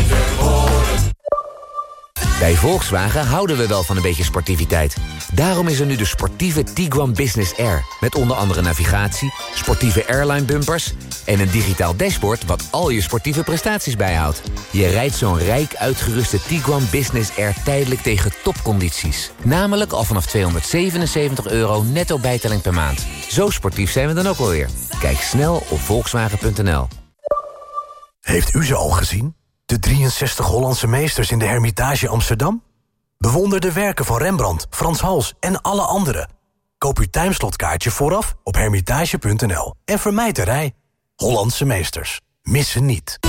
Bij Volkswagen houden we wel van een beetje sportiviteit. Daarom is er nu de sportieve Tiguan Business Air. Met onder andere navigatie, sportieve airline bumpers... en een digitaal dashboard wat al je sportieve prestaties bijhoudt. Je rijdt zo'n rijk uitgeruste Tiguan Business Air tijdelijk tegen topcondities. Namelijk al vanaf 277 euro netto bijtelling per maand. Zo sportief zijn we dan ook alweer. Kijk snel op volkswagen.nl. Heeft u ze al gezien? De 63 Hollandse meesters in de Hermitage Amsterdam? Bewonder de werken van Rembrandt, Frans Hals en alle anderen. Koop uw timeslotkaartje vooraf op hermitage.nl. En vermijd de rij. Hollandse meesters. Missen niet.